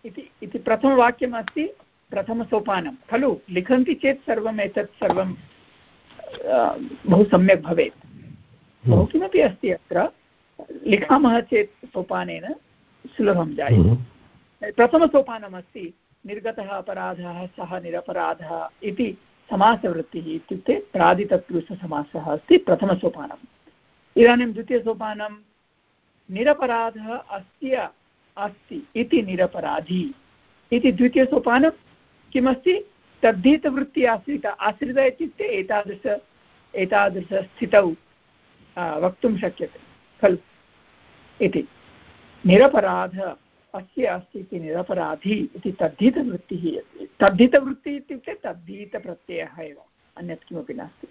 इति इति प्रथमवाक्यमस्ति प्रथमसोपानं। खलु? लिखन्ति चेत् सर्वम् एतत् सर्वं बहु सम्यक् भवेत्। बहु हम्म। किमपि अस्ति अत्र लिखामः चेत् सोपानेन सुलभं जायते। हम्म। प्रथमसोपानमस्ति निर्गतः अपराधः, सः निरपराधः इति समासवृत्तिः इत्युक्ते प्रादितत्पुरुषसमासः अस्ति प्रथमसोपानम् इदानीं द्वितीयसोपानं, निरपराधः अस्य अस्ति इति निरपराधी। इति द्वितीयसोपानं किमस्ति? आश्रित आश्रित इत्युक्ते एतादृश एतादृशस्थितौ वक्तुं शक्यते, खलु? इति। निरपराध अस्य अस्ति इति निरपराधी इति तद्धितवृत्तिः तद्धितवृत्तिः इत्युक्ते तद्धीतप्रत्ययः एव, अन्यत् किमपि नास्ति।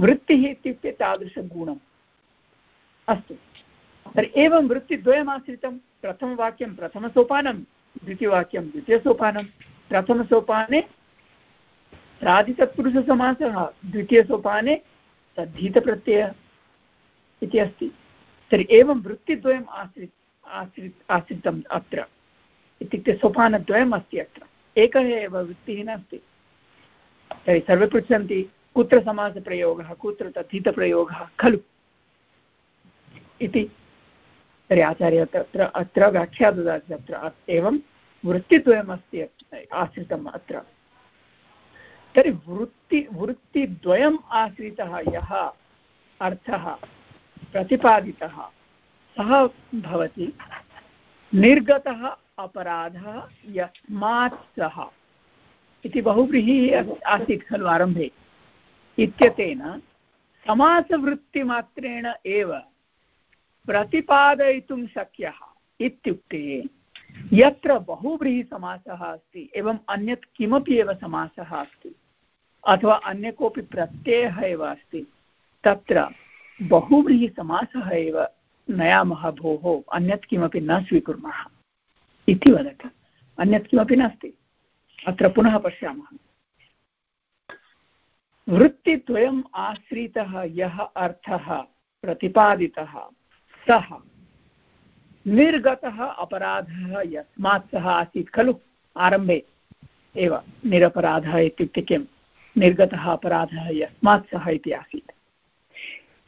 वृत्तिः इत्युक्ते तादृशगुणम्। अस्तु। तर्हि एवं वृत्तिद्वयमाश्रितं, प्रथमवाक्यं प्रथमसोपानं, द्वितीयवाक्यं द्वितीयसोपानं, प्रथमसोपाने प्राधितत्पुरुषसमासः द्वितीयसोपाने तद्धीतप्रत्ययः इति अस्ति। तर्हि एवं वृत्तिद्वयम् आश्रित आश्रित आश्रितम् अत्र। इत्युक्ते सोपानद्वयम् अस्ति अत्र। एकः एव वृत्तिः नास्ति तर्हि सर्वे पृच्छन्ति, कुत्र समासप्रयोगः, कुत्र तद्धितप्रयोगः खलु। इति। तर्हि आचार्य तत्र अत्र व्याख्या ददाति तत्र। एवं वृत्तिद्वयमस्ति आश्रितम् अत्र। तर्हि वृत्ति, वृत्तिद्वयम् आश्रितः यः अर्थः प्रतिपादितः। सः भवति। निर्गतः अपराधः यस्मात् सः इति बहुव्रीहिः आसीत् खलु आरम्भे। इत्यतेन समासवृत्तिमात्रेण एव प्रतिपादयितुं शक्यः इत्युक्ते यत्र बहुव्रीहिसमासः अस्ति, एवम् अन्यत् किमपि एव समासः अस्ति, अथवा अन्य कोऽपि प्रत्ययः एव अस्ति, तत्र बहुव्रीहिसमासः एव नयामः भोः अन्यत् किमपि न स्वीकुर्मः इति वदति। अन्यत् किमपि नास्ति। अत्र पुनः पश्यामः। वृत्तिद्वयम् आश्रितः यः अर्थः प्रतिपादितः सः निर्गतः अपराधः यस्मात् सः आसीत् खलु आरम्भे एव निरपराधः इत्युक्ते किं? निर्गतः अपराधः यस्मात् सः इति आसीत्।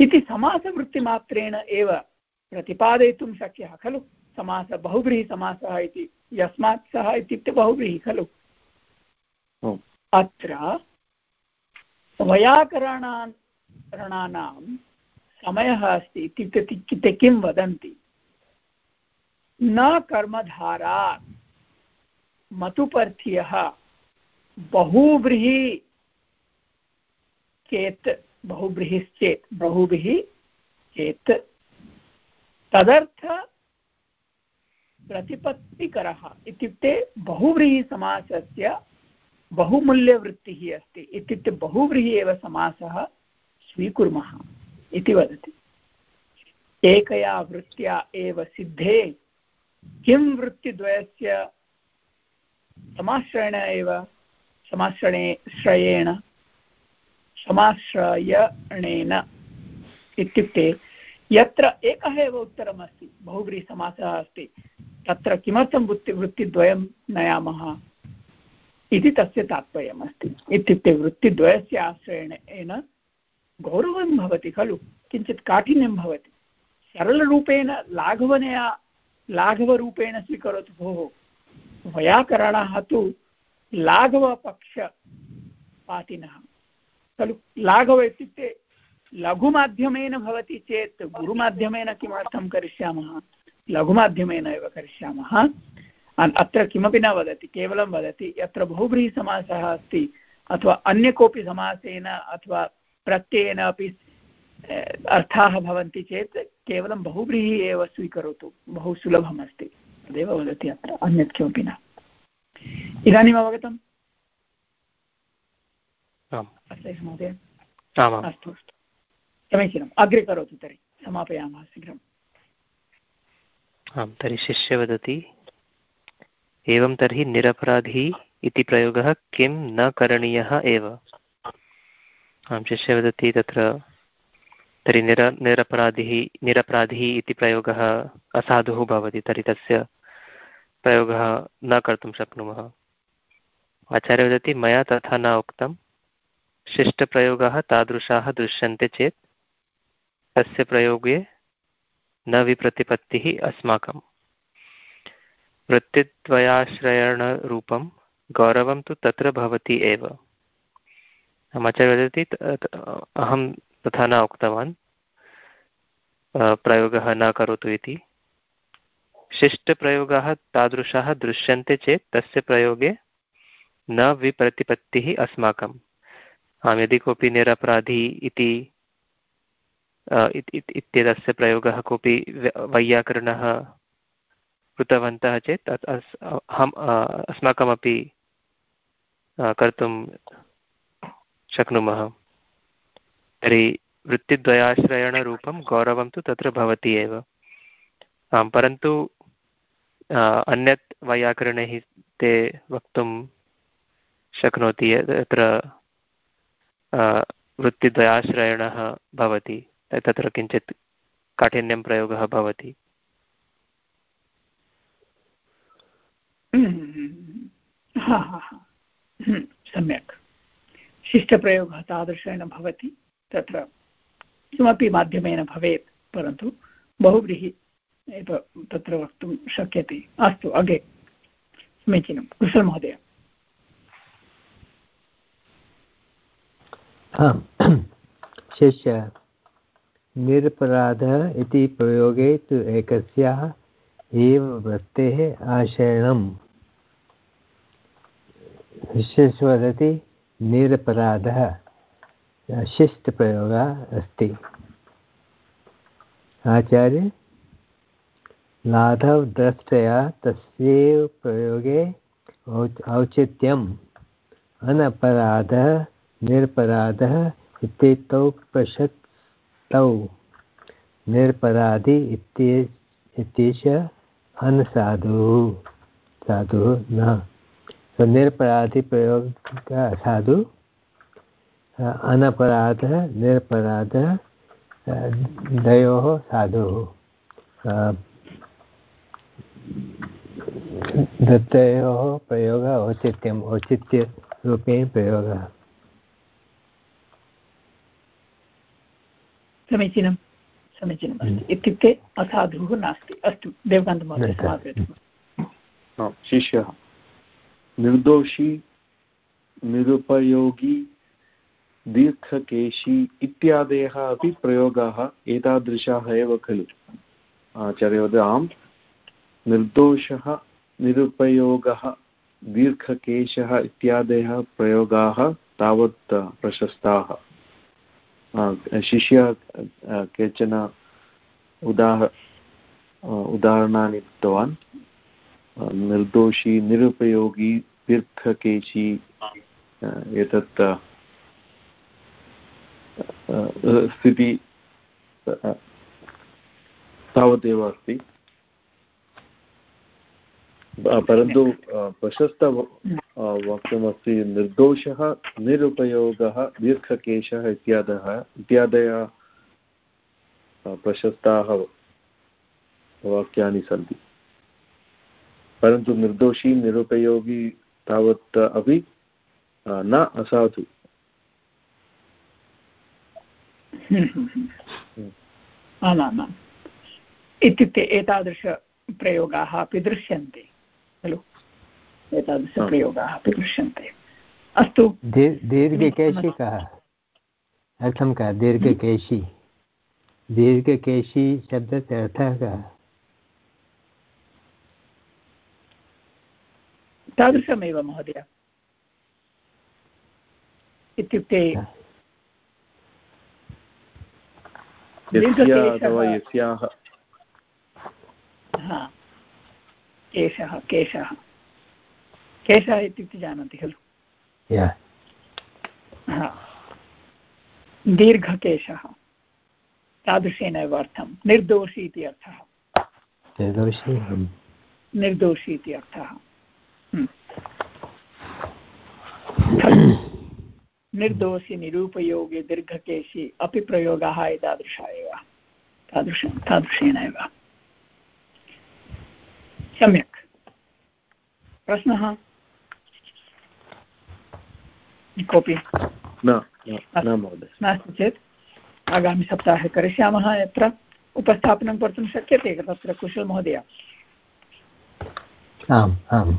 इति समासवृत्तिमात्रेण एव प्रतिपादयितुं शक्यः खलु? समास बहुव्रीहिसमासः इति यस्मात् सः इत्युक्ते बहुव्रीहि खलु? अत्र वैयाकरणानां समयः अस्ति इत्युक्ते ते किं वदन्ति? न कर्मधारा मतुपर्थ्यः बहुव्रीहि चेत् बहुव्रीहिश्चेत् बहुभिः चेत् तदर्थ प्रतिपत्तिकरः इत्युक्ते बहुव्रीहिसमासस्य बहुमूल्यवृत्तिः अस्ति। इत्युक्ते बहुव्रीहि एव समासः स्वीकुर्मः इति वदति। एकया वृत्त्या एव सिद्धे किं वृत्तिद्वयस्य समाश्रयण एव? समाश्रणे श्रयेण? समाश्रयणेन इत्युक्ते यत्र एकः एव उत्तरमस्ति बहुव्रीसमासः अस्ति। तत्र किमर्थं वृत्ति वृत्तिद्वयं नयामः इति तस्य तात्पर्यम् अस्ति इत्युक्ते वृत्तिद्वयस्य आश्रयेण गौरवं भवति खलु, किञ्चित् काठिन्यं भवति। सरलरूपेण लाघवनया लाघवरूपेण स्वीकरोतु भोः। वैयाकरणाः तु लाघवपक्षपातिनः। खलु, लाघव इत्युक्ते लघुमाध्यमेन भवति चेत् गुरुमाध्यमेन किमर्थं करिष्यामः? लघुमाध्यमेन एव करिष्यामः। अत्र किमपि न वदति केवलं वदति यत्र बहुव्रीहिसमासः अस्ति अथवा अन्य कोऽपि समासेन अथवा प्रत्ययेन अपि अर्थाः भवन्ति चेत् केवलं बहुव्रीहिः एव स्वीकरोतु बहु सुलभमस्ति तदेव वदति अत्र अन्यत् किमपि न। इदानीम् अवगतम्? महोदय। अस्तु अस्तु। समीचीनम् अग्रे करोतु तर्हि, समापयामः शीघ्रम्। आं तर्हि शिष्य वदति, एवं तर्हि निरपराधी इति प्रयोगः किं न करणीयः एव। आं शिष्य वदति तत्र, तर्हि निर, निरपराधिः निरपराधिः इति प्रयोगः असाधुः भवति, तर्हि तस्य प्रयोगः न कर्तुं शक्नुमः। आचार्य वदति, मया तथा न उक्तं शिष्टप्रयोगाः तादृशाः दृश्यन्ते चेत् तस्य प्रयोगे न विप्रतिपत्तिः अस्माकं वृत्तिद्वयाश्रयणरूपं गौरवं तु तत्र भवति एव। आचार्य वदति अहं तथा न उक्तवान्। प्रयोगः न करोतु इति। शिष्टप्रयोगाः तादृशाः दृश्यन्ते चेत् तस्य प्रयोगे न विप्रतिपत्तिः अस्माकम्। आम्, यदि कोऽपि निरपराधी इति इत्येतस्य प्रयोगः कोऽपि वैयाकरणः कृतवन्तः चेत् अहम् अस्माकमपि कर्तुं शक्नुमः। तर्हि वृत्तिद्वयाश्रयणरूपं गौरवं तु तत्र भवति एव। आं परन्तु अन्यत् वैयाकरणैः ते वक्तुं शक्नोति तत्र वृत्तिद्वयाश्रयणः भवति। तत्र किञ्चित् काठिन्यं प्रयोगः भवति। सम्यक्। शिष्टप्रयोगः तादृशेन भवति तत्र किमपि माध्यमेन भवेत् परन्तु बहुव्रीहि एव तत्र वक्तुं शक्यते। अस्तु अग्रे समीचीनं। कुशल महोदय। आम् *clears throat* शिष्य निरपराधः इति प्रयोगे तु एकस्याः एव वृत्तेः आशयनम् विशेष वदति, निरपराधः। शिष्टप्रयोगः अस्ति। आचार्य लाघवदृष्ट्या तस्यैव प्रयोगे औचित्यम्। अनपराधः, निरपराधः इत्येतौ प्रशस्तौ निरपराधि इत्येष अनसाधुः, साधुः न। तो का साधु अनपराधः, निरपराधः द्वयोः साधुः। द्वयोः प्रयोगः औचित्यम् औचित्यरूपेण प्रयोगः। समीचीनं समीचीनम् अस्ति। हम्म। इत्युक्ते असाधुः नास्ति। अस्तु देवकान्तमहोदय समापयतु। शिष्यः। निर्दोषी निरुपयोगी दीर्घकेशी इत्यादयः अपि प्रयोगाः एतादृशाः एव खलु। आचार्य वद आम्। निर्दोषः निरुपयोगः दीर्घकेशः इत्यादयः प्रयोगाः तावत् प्रशस्ताः। शिष्यः केचन उदाह उदाहरणानि उक्तवान् निर्दोषी निरुपयोगी दीर्घकेशी एतत् स्थितिः तावदेव अस्ति। परन्तु प्रशस्त वक्तुमस्ति निर्दोषः, निरुपयोगः, दीर्घकेशः इत्यादयः इत्यादयः प्रशस्ताः वाक्यानि सन्ति। परन्तु निर्दोषी, निरुपयोगी तावत् अपि न असाधु। आमामाम्। इत्युक्ते एतादृशप्रयोगाः अपि दृश्यन्ते। खलु। एतादृशप्रयोगाः अपि दृश्यन्ते अस्तु। दीर्घकेशि कः अर्थं कः? दीर्घकेशि दीर्घकेशि शब्दस्य अर्थः कः? तादृशमेव महोदय। इत्युक्ते केशः केशः। केशः इत्युक्ते जानन्ति खलु। दीर्घकेशः। तादृशेन एव अर्थं। निर्दोषी इति अर्थः। निर्दोषी इति अर्थः। हम्म। *coughs* निर्दोषि निरूपयोगे दीर्घकेशि अपि प्रयोगाः एतादृशा एव। तादृश तादृशेन एव। सम्यक्। प्रश्नः? कोऽपि? नास्ति चेत् आगामिसप्ताहे करिष्यामः यत्र। उपस्थापनं कर्तुं शक्यते तत्र कुशल महोदय। आम् आम्।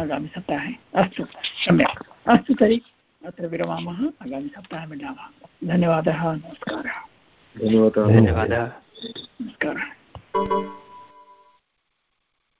आगामिसप्ताहे अस्तु सम्यक्। अस्तु तर्हि अत्र विरमामः। आगामिसप्ताहे मिलामः। धन्यवादः नमस्कारः। धन्यवादः। धन्यवादः। नमस्कारः।